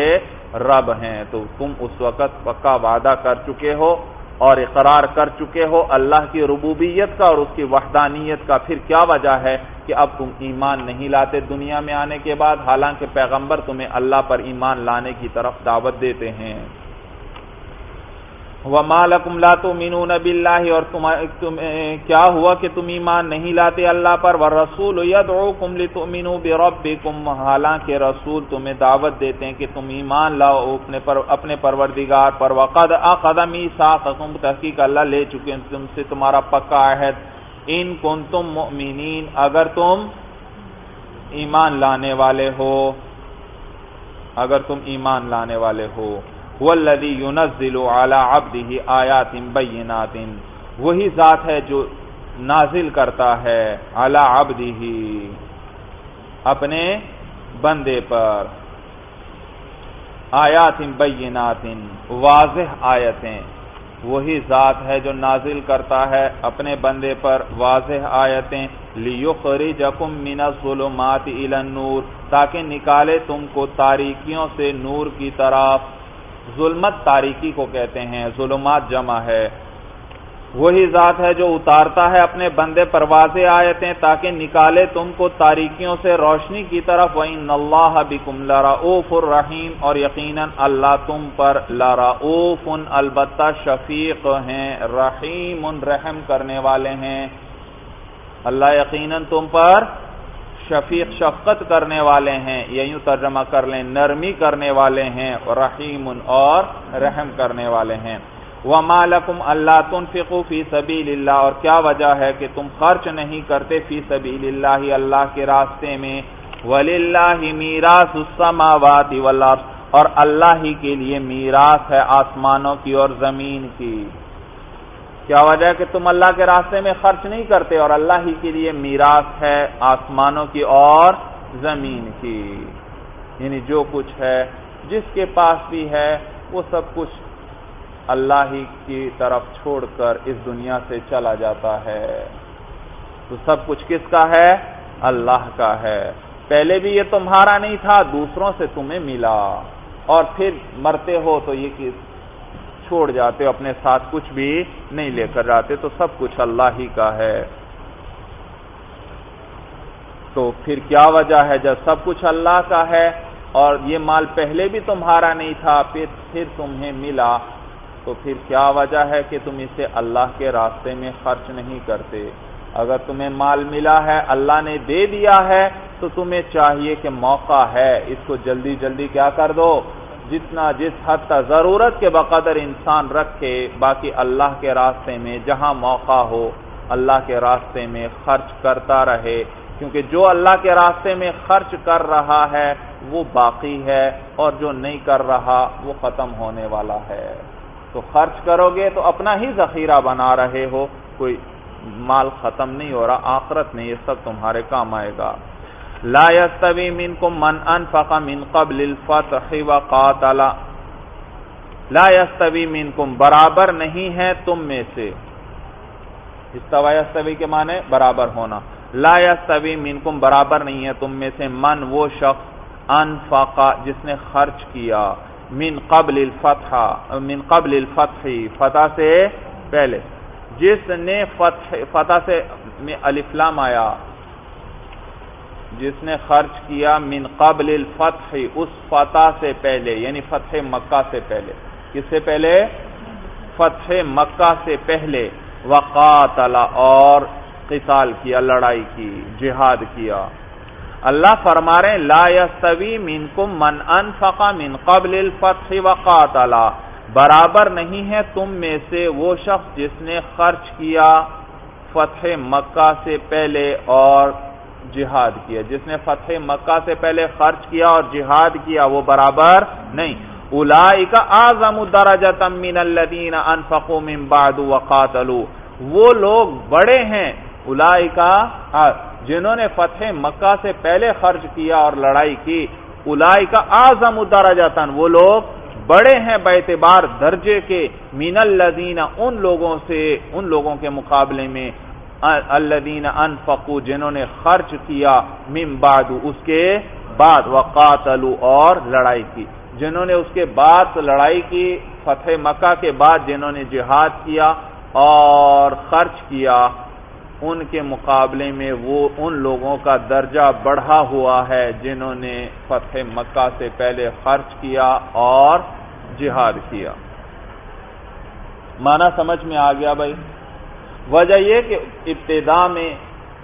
رب ہیں، تو تم اس وقت پکا وعدہ کر چکے ہو اور اقرار کر چکے ہو اللہ کی ربوبیت کا اور اس کی وحدانیت کا۔ پھر کیا وجہ ہے کہ اب تم ایمان نہیں لاتے دنیا میں آنے کے بعد؟ حالانکہ پیغمبر تمہیں اللہ پر ایمان لانے کی طرف دعوت دیتے ہیں۔ وَمَا لَا تُؤْمِنُونَ بِاللَّهِ اور تم کیا ہوا کہ تم ایمان نہیں لاتے اللہ پر؟ وَالرَّسُولُ يَدْعُوكُمْ لِتُؤْمِنُوا بِرَبِّكُمْ۔ حالانکہ رسول تمہیں دعوت دیتے ہیں کہ تم ایمان لاؤ اپنے پر اپنے پروردگار پر۔ وقد اخذ میثاقکم تحقیق اللہ لے چکے ہیں، تم سے تمہارا پکا عہد۔ ان کنتم مؤمنین اگر تم ایمان لانے والے ہو اگر تم ایمان لانے والے ہو۔ والذی ينزل على عبده آیات بینات وہی ذات ہے جو نازل کرتا ہے علی عبده اپنے بندے پر. آیات بینات، واضح آیتیں. وہی ذات ہے جو نازل کرتا ہے اپنے بندے پر واضح آیتیں. لیخرجکم من الظلمات الى النور، تاکہ نکالے تم کو تاریکیوں سے نور کی طرف ظلمت تاریکی کو کہتے ہیں، ظلمات جمع ہے۔ وہی ذات ہے جو اتارتا ہے اپنے بندے پروازے آیتیں تاکہ نکالے تم کو تاریکیوں سے روشنی کی طرف۔ وَإِنَّ اللَّهَ بِكُمْ لَرَعُوفُ الرَّحِيمُ اور یقیناً اللہ تم پر لَرَعُوفٌ البتہ شفیق ہیں، رحیم رحم کرنے والے ہیں۔ اللہ یقیناً تم پر شفیق شفقت کرنے والے ہیں یوں ترجمہ کر لیں، نرمی کرنے والے ہیں، رحیم اور رحم کرنے والے ہیں۔ وَمَا لَكُمْ أَلَّا تُنْفِقُوا فِي سَبِيلِ اللَّهِ، اور کیا وجہ ہے کہ تم خرچ نہیں کرتے فی سبیل اللہ اللہ کے راستے میں؟ وَلِلَّهِ مِيرَاسُ السَّمَاوَاتِ وَالْأَرْضِ، اور اللہ ہی کے لیے میراث ہے آسمانوں کی اور زمین کی۔ کیا وجہ ہے کہ تم اللہ کے راستے میں خرچ نہیں کرتے اور اللہ ہی کے لیے میراث ہے آسمانوں کی اور زمین کی؟ یعنی جو کچھ ہے، جس کے پاس بھی ہے، وہ سب کچھ اللہ ہی کی طرف چھوڑ کر اس دنیا سے چلا جاتا ہے۔ تو سب کچھ کس کا ہے؟ اللہ کا ہے۔ پہلے بھی یہ تمہارا نہیں تھا، دوسروں سے تمہیں ملا۔ اور پھر مرتے ہو تو یہ کس چھوڑ جاتے ہو، اپنے ساتھ کچھ بھی نہیں لے کر جاتے تو سب کچھ اللہ ہی کا ہے۔ تو پھر کیا وجہ ہے؟ جب سب کچھ اللہ کا ہے اور یہ مال پہلے بھی تمہارا نہیں تھا، پھر پھر تمہیں ملا۔ تو پھر کیا وجہ ہے کہ تم اسے اللہ کے راستے میں خرچ نہیں کرتے؟ اگر تمہیں مال ملا ہے، اللہ نے دے دیا ہے، تو تمہیں چاہیے کہ موقع ہے۔ اس کو جلدی جلدی کیا کر دو؟ جتنا جس حد تک ضرورت کے بقدر انسان رکھے، باقی اللہ کے راستے میں جہاں موقع ہو، اللہ کے راستے میں خرچ کرتا رہے۔ کیونکہ جو اللہ کے راستے میں خرچ کر رہا ہے، وہ باقی ہے، اور جو نہیں کر رہا، وہ ختم ہونے والا ہے۔ تو خرچ کرو گے تو اپنا ہی ذخیرہ بنا رہے ہو۔ کوئی مال ختم نہیں ہو رہا، آخرت نہیں یہ سب تمہارے کام آئے گا۔ لا يستوي منكم من انفق من قبل الفتح وقاتل. لا يستوي منكم. برابر نہیں ہے تم میں سے. استوى يستوي کے معنی برابر ہونا. لا يستوي منكم برابر نہیں ہے تم میں سے من وہ شخص انفق جس نے خرچ کیا. من قبل الفتح، من قبل الفتح. فتح سے پہلے. جس نے فتح فتح سے میں الفلام آیا. جس نے خرچ کیا من قبل الفتح، اس فتح سے پہلے یعنی فتح مکہ سے پہلے۔ کس سے پہلے؟ فتح مکہ سے پہلے۔ وقاتل اور قتال کیا، لڑائی کی، جہاد کیا۔ اللہ فرما رہے لا یستوی منکم من انفق من قبل الفتح وقاتل۔ برابر نہیں ہے تم میں سے وہ شخص جس نے خرچ کیا فتح مکہ سے پہلے اور جہاد کیا۔ جس نے فتح مکہ سے پہلے خرچ کیا اور جہاد کیا، وہ برابر نہیں۔ اولئک اعظم درجه من الذين انفقوا من بعد وقاتلوا۔ وہ لوگ بڑے ہیں۔ اولئک جنہوں نے فتح مکہ سے پہلے خرچ کیا اور لڑائی کی۔ الائی کا آزم وہ لوگ بڑے ہیں بیتبار درجے کے۔ مین الدین ان لوگوں سے، ان لوگوں کے مقابلے میں الدین انفقو جنہوں نے خرچ کیا مم بعد، اس کے بعد وقاتلو اور لڑائی کی۔ جنہوں نے اس کے بعد لڑائی کی، فتح مکہ کے بعد جنہوں نے جہاد کیا اور خرچ کیا، ان کے مقابلے میں وہ ان لوگوں کا درجہ بڑھا ہوا ہے جنہوں نے فتح مکہ سے پہلے خرچ کیا اور جہاد کیا۔ مانا سمجھ میں آ گیا بھائی؟ وجہ یہ کہ ابتدا میں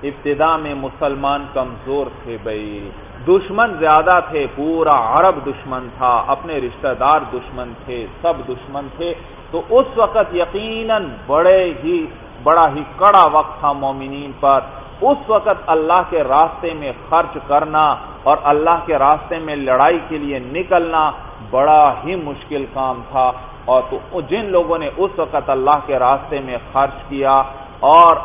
ابتدا میں مسلمان کمزور تھے بھائی دشمن زیادہ تھے، پورا عرب دشمن تھا، اپنے رشتہ دار دشمن تھے، سب دشمن تھے۔ تو اس وقت یقیناً بڑے ہی بڑا ہی کڑا وقت تھا مومنین پر۔ اس وقت اللہ کے راستے میں خرچ کرنا اور اللہ کے راستے میں لڑائی کے لیے نکلنا بڑا ہی مشکل کام تھا۔ اور تو جن لوگوں نے اس وقت اللہ کے راستے میں خرچ کیا اور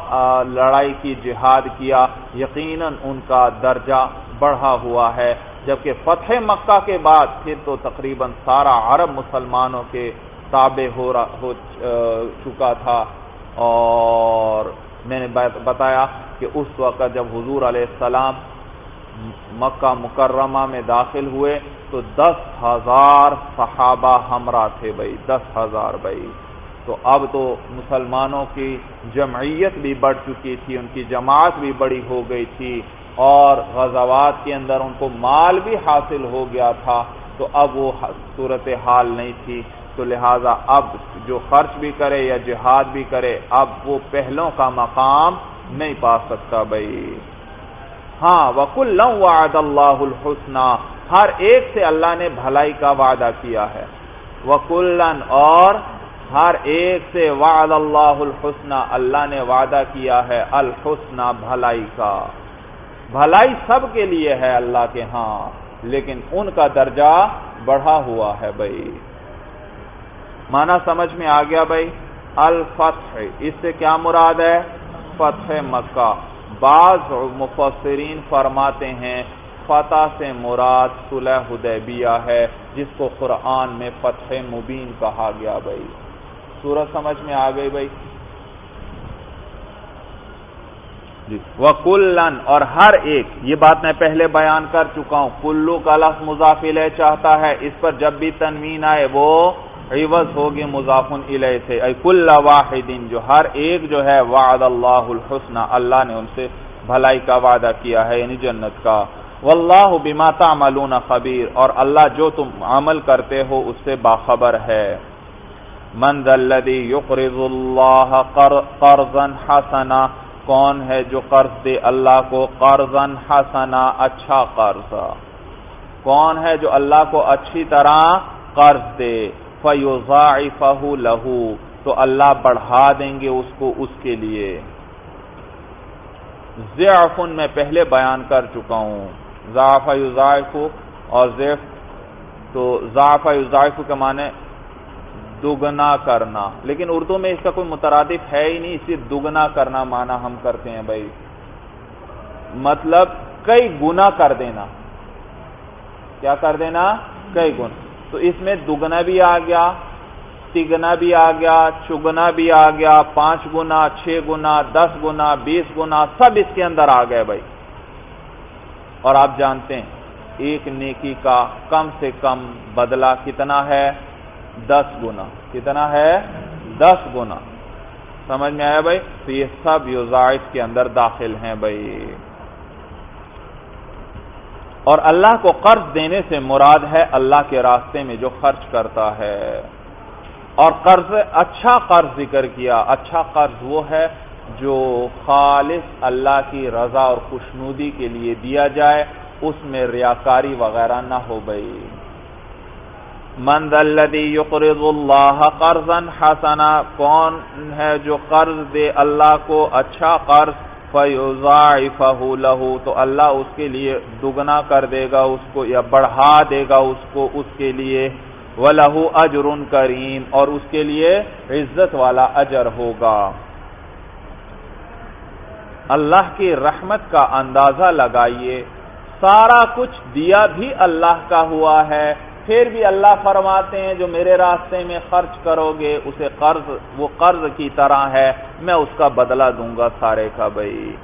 لڑائی کی جہاد کیا، یقیناً ان کا درجہ بڑھا ہوا ہے۔ جبکہ فتح مکہ کے بعد پھر تو تقریباً سارا عرب مسلمانوں کے تابع ہو ہو چکا تھا۔ اور میں نے بتایا کہ اس وقت جب حضور علیہ السلام مکہ مکرمہ میں داخل ہوئے تو دس ہزار صحابہ ہمراہ تھے بھائی، دس ہزار بھائی۔ تو اب تو مسلمانوں کی جمعیت بھی بڑھ چکی تھی، ان کی جماعت بھی بڑی ہو گئی تھی اور غزوات کے اندر ان کو مال بھی حاصل ہو گیا تھا۔ تو اب وہ صورت حال نہیں تھی۔ تو لہذا اب جو خرچ بھی کرے یا جہاد بھی کرے، اب وہ پہلوں کا مقام نہیں پا سکتا بھائی۔ ہاں وکل وعد اللہ الحسن ہر ایک سے اللہ نے بھلائی کا وعدہ کیا ہے۔ وکلن اور ہر ایک سے وعد اللہ الحسن اللہ نے وعدہ کیا ہے الحسن بھلائی کا۔ بھلائی سب کے لیے ہے اللہ کے ہاں لیکن ان کا درجہ بڑھا ہوا ہے بھائی۔ مانا سمجھ میں آ گیا بھائی؟ الفتح، اس سے کیا مراد ہے؟ فتح مکہ۔ بعض مفسرین فرماتے ہیں، فتح سے مراد صلح حدیبیہ ہے، جس کو قرآن میں فتح مبین کہا گیا بھائی۔ سورج سمجھ میں آ گئی بھائی؟ جی۔ وکلن اور ہر ایک، یہ بات میں پہلے بیان کر چکا ہوں، کلو کا لفظ مضافل چاہتا ہے، اس پر جب بھی تنوین آئے وہ عوض ہوگی مضافن علیہ سے۔ کل واحد جو ہر ایک جو ہے، وعد اللہ الحسن اللہ نے ان سے بھلائی کا وعدہ کیا ہے یعنی جنت کا۔ واللہ بما تعملون خبیر، اور اللہ جو تم عمل کرتے ہو، اس سے باخبر ہے۔ من ذا الذي يقرض الله قرضا حسنا کون ہے جو قرض دے اللہ کو قرضا حسنا اچھا قرض کون ہے جو اللہ کو اچھی طرح قرض دے۔ فیضاعفہ لہو تو اللہ بڑھا دیں گے اس کو اس کے لیے۔ ضعفن میں پہلے بیان کر چکا ہوں۔ ضعف یضاعف، اور ضعف تو ضعف یضاعف کے معنی دگنا کرنا۔ لیکن اردو میں اس کا کوئی مترادف ہے ہی نہیں اسی دگنا کرنا مانا ہم کرتے ہیں بھائی۔ مطلب کئی گنا کر دینا۔ کیا کر دینا؟ کئی گنا تو اس میں دگنا بھی آ گیا، تگنا بھی آ گیا، چگنا بھی آ گیا، پانچ گنا، چھ گنا، دس گنا، بیس گنا، سب اس کے اندر آ گئے بھائی۔ اور آپ جانتے ہیں، ایک نیکی کا کم سے کم بدلہ کتنا ہے؟ دس گنا۔ کتنا ہے؟ دس گنا۔ سمجھ میں آیا بھائی؟ تو یہ سب یوزائف کے اندر داخل ہیں بھائی۔ اور اللہ کو قرض دینے سے مراد ہے اللہ کے راستے میں جو خرچ کرتا ہے۔ اور قرض اچھا قرض ذکر کیا۔ اچھا قرض وہ ہے جو خالص اللہ کی رضا اور خوشنودی کے لیے دیا جائے، اس میں ریاکاری وغیرہ نہ ہو بھائی مند الذي يقرض اللہ قرضا حسنا، کون ہے جو قرض دے اللہ کو اچھا قرض فیضاعفہ له، تو اللہ اس کے لیے دگنا کر دے گا، اس کو یا بڑھا دے گا، اس کو اس کے لیے۔ وَلَهُ اجر کریم، اور اس کے لیے عزت والا اجر ہوگا۔ اللہ کی رحمت کا اندازہ لگائیے، سارا کچھ دیا بھی اللہ کا ہوا ہے۔ پھر بھی اللہ فرماتے ہیں، جو میرے راستے میں خرچ کرو گے، اسے قرض، وہ قرض کی طرح ہے، میں اس کا بدلہ دوں گا سارے کا بھائی۔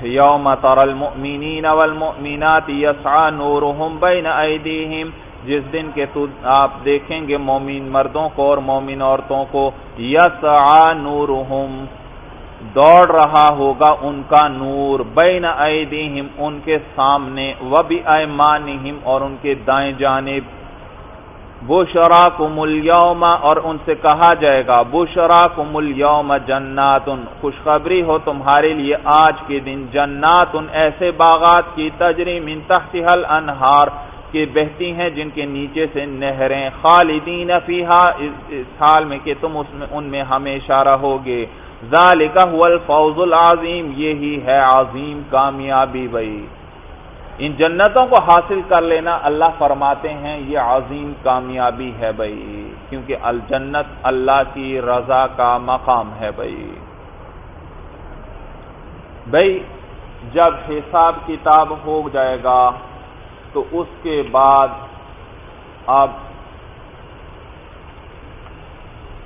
یوم تر المؤمنین والمؤمنات یسعا نورہم بین ایدیہم۔ جس دن کے تو آپ دیکھیں گے مومن مردوں کو اور مومن عورتوں کو یسعا نورہم دوڑ رہا ہوگا ان کا نور بین ایدیہم، ان کے سامنے و بھی ایمانہم اور ان کے دائیں جانب۔ بشراکم اليوم اور ان سے کہا جائے گا، بشراکم اليوم جنات، خوشخبری ہو تمہارے لیے، آج کے دن جنات، ایسے باغات کی تجری من تحتها الانہار کہ بہتی ہیں جن کے نیچے سے نہریں خالدین فیہا اس حال میں کہ تم اس میں، ان میں ہمیشہ رہو گے۔ ذالک هو الفوز العظیم، یہی ہے عظیم کامیابی بھائی۔ ان جنتوں کو حاصل کر لینا اللہ فرماتے ہیں، یہ عظیم کامیابی ہے بھائی، کیونکہ الجنت اللہ کی رضا کا مقام ہے بھائی۔ بھائی، جب حساب کتاب ہو جائے گا، تو اس کے بعد آپ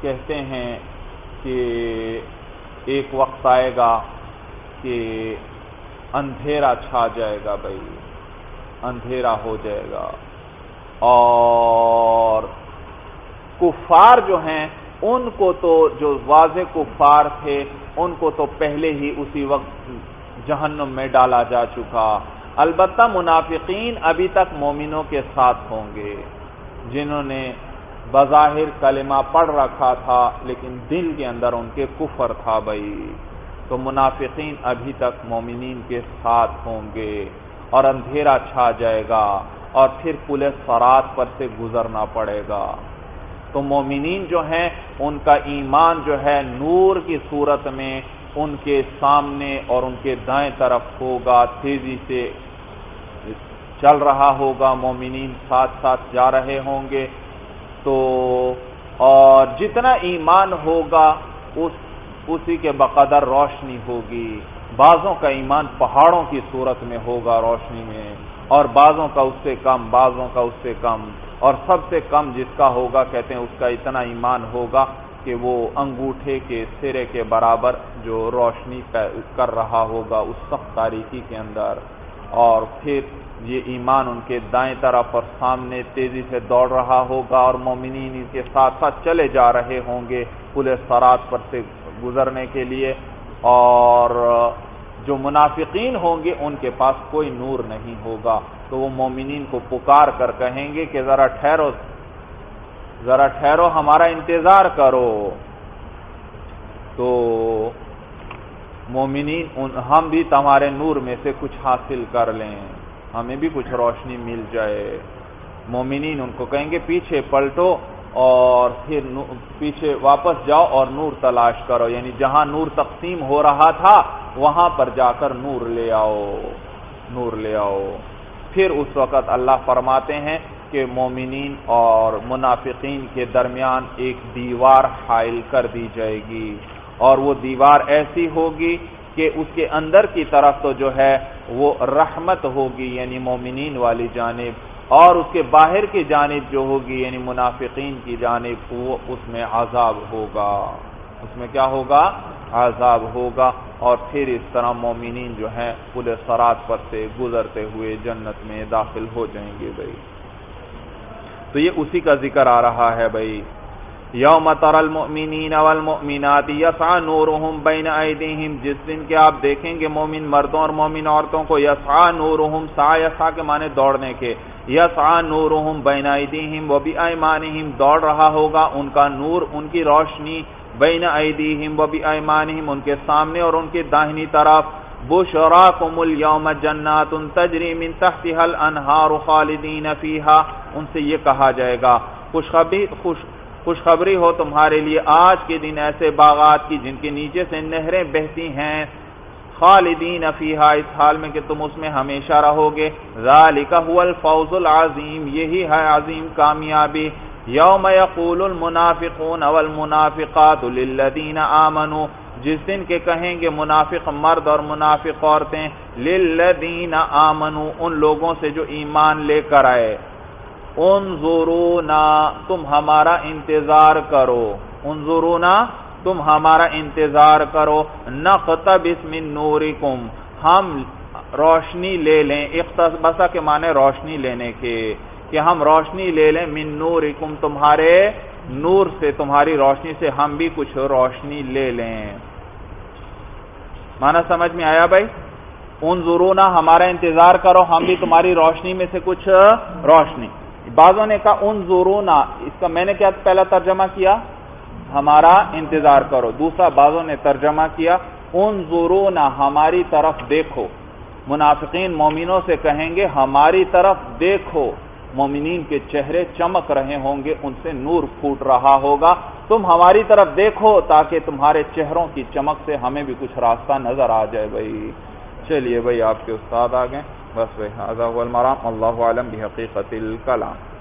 کہتے ہیں کہ ایک وقت آئے گا کہ اندھیرا چھا جائے گا بھائی، اندھیرا ہو جائے گا۔ اور کفار جو ہیں، ان کو تو جو واضح کفار تھے، ان کو تو پہلے ہی اسی وقت جہنم میں ڈالا جا چکا۔ البتہ منافقین ابھی تک مومنوں کے ساتھ ہوں گے، جنہوں نے بظاہر کلمہ پڑھ رکھا تھا، لیکن دل کے اندر ان کے کفر تھا بھائی۔ تو منافقین ابھی تک مومنین کے ساتھ ہوں گے اور اندھیرا چھا جائے گا اور پھر پولیس فرات پر سے گزرنا پڑے گا۔ تو مومنین جو ہیں، ان کا ایمان جو ہے نور کی صورت میں ان کے سامنے اور ان کے دائیں طرف ہوگا، تیزی سے چل رہا ہوگا۔ مومنین ساتھ ساتھ جا رہے ہوں گے۔ تو اور جتنا ایمان ہوگا اس اسی کے بقدر روشنی ہوگی۔ بعضوں کا ایمان پہاڑوں کی صورت میں ہوگا روشنی میں، اور بعضوں کا اس سے کم، بعضوں کا اس سے کم۔ اور سب سے کم جس کا ہوگا، کہتے ہیں اس کا اتنا ایمان ہوگا کہ وہ انگوٹھے کے سرے کے برابر جو روشنی کر رہا ہوگا اس سخت تاریخی کے اندر۔ اور پھر یہ ایمان ان کے دائیں طرف اور سامنے تیزی سے دوڑ رہا ہوگا اور مومنین ان کے ساتھ ساتھ چلے جا رہے ہوں گے پولیس سرات پر سے گزرنے کے لیے اور جو منافقین ہوں گے ان کے پاس کوئی نور نہیں ہوگا تو وہ مومنین کو پکار کر کہیں گے کہ ذرا ٹھہرو ذرا ٹھہرو، ہمارا انتظار کرو۔ تو مومنین، ہم بھی تمہارے نور میں سے کچھ حاصل کر لیں۔ ہمیں بھی کچھ روشنی مل جائے۔ مومنین ان کو کہیں گے، پیچھے پلٹو اور پھر پیچھے واپس جاؤ اور نور تلاش کرو۔ یعنی جہاں نور تقسیم ہو رہا تھا، وہاں پر جا کر نور لے آؤ، نور لے آؤ۔ پھر اس وقت اللہ فرماتے ہیں کہ مومنین اور منافقین کے درمیان ایک دیوار حائل کر دی جائے گی اور وہ دیوار ایسی ہوگی کہ اس کے اندر کی طرف تو جو ہے وہ رحمت ہوگی یعنی مومنین والی جانب، اور اس کے باہر کی جانب جو ہوگی یعنی منافقین کی جانب، وہ اس میں عذاب ہوگا۔ اس میں کیا ہوگا؟ عذاب ہوگا۔ اور پھر اس طرح مومنین جو ہیں پورے سرات پر سے گزرتے ہوئے جنت میں داخل ہو جائیں گے بھائی۔ تو یہ اسی کا ذکر آ رہا ہے بھائی۔ یوم تر المؤمنین والمؤمنات یسعا نورهم بین ایدیہم، جس دن کے آپ دیکھیں گے مومن مردوں اور مومن عورتوں کو یسعا نورهم سا یسعا کے معنی دوڑنے کے یسعا نورهم بین ایدیہم و بی ایمانہم، دوڑ رہا ہوگا ان کا نور، ان کی روشنی بین ایدیہم و بی ایمانہم، ان کے سامنے اور ان کے داہنی طرف. بشراکم اليوم جنات تجری من تحتها الانہار خالدین فیہا، ان سے یہ کہا جائے گا خوشخبری خوش خوشخبری ہو تمہارے لیے، آج کے دن ایسے باغات کی جن کے نیچے سے نہریں بہتی ہیں، خالدین فیہا، اس حال میں کہ تم اس میں ہمیشہ رہو گے۔ ذالک هو الفوز العظیم، یہی ہے عظیم کامیابی۔ یوم یقول المنافقون والمنافقات للذین آمنوا، جس دن کے کہیں گے منافق مرد اور منافق عورتیں، للذین آمنوا، ان لوگوں سے جو ایمان لے کر آئے۔ انظرونا، تم ہمارا انتظار کرو۔ انظرونا، تم ہمارا انتظار کرو۔ نقتبس من نورکم، ہم روشنی لے لیں۔ اقتصبسا کے معنی روشنی لینے کے، کہ ہم روشنی لے لیں من نورکم، تمہارے نور سے، تمہاری روشنی سے ہم بھی کچھ روشنی لے لیں۔ معنی سمجھ میں آیا بھائی؟ انظرونا، ہمارا انتظار کرو، ہم بھی تمہاری روشنی میں سے کچھ روشنی۔ بعضوں نے کہا ان ضرونا اس کا میں نے کیا پہلا ترجمہ کیا؟ ہمارا انتظار کرو۔ دوسرا، بعضوں نے ترجمہ کیا ان ضرونا ہماری طرف دیکھو۔ منافقین مومنوں سے کہیں گے، ہماری طرف دیکھو۔ مومنین کے چہرے چمک رہے ہوں گے، ان سے نور پھوٹ رہا ہوگا۔ تم ہماری طرف دیکھو تاکہ تمہارے چہروں کی چمک سے ہمیں بھی کچھ راستہ نظر آ جائے بھائی۔ چلیے بھائی، آپ کے استاد آ گئے بس وہ المرام. اللہ عالم بحقیقت الکلام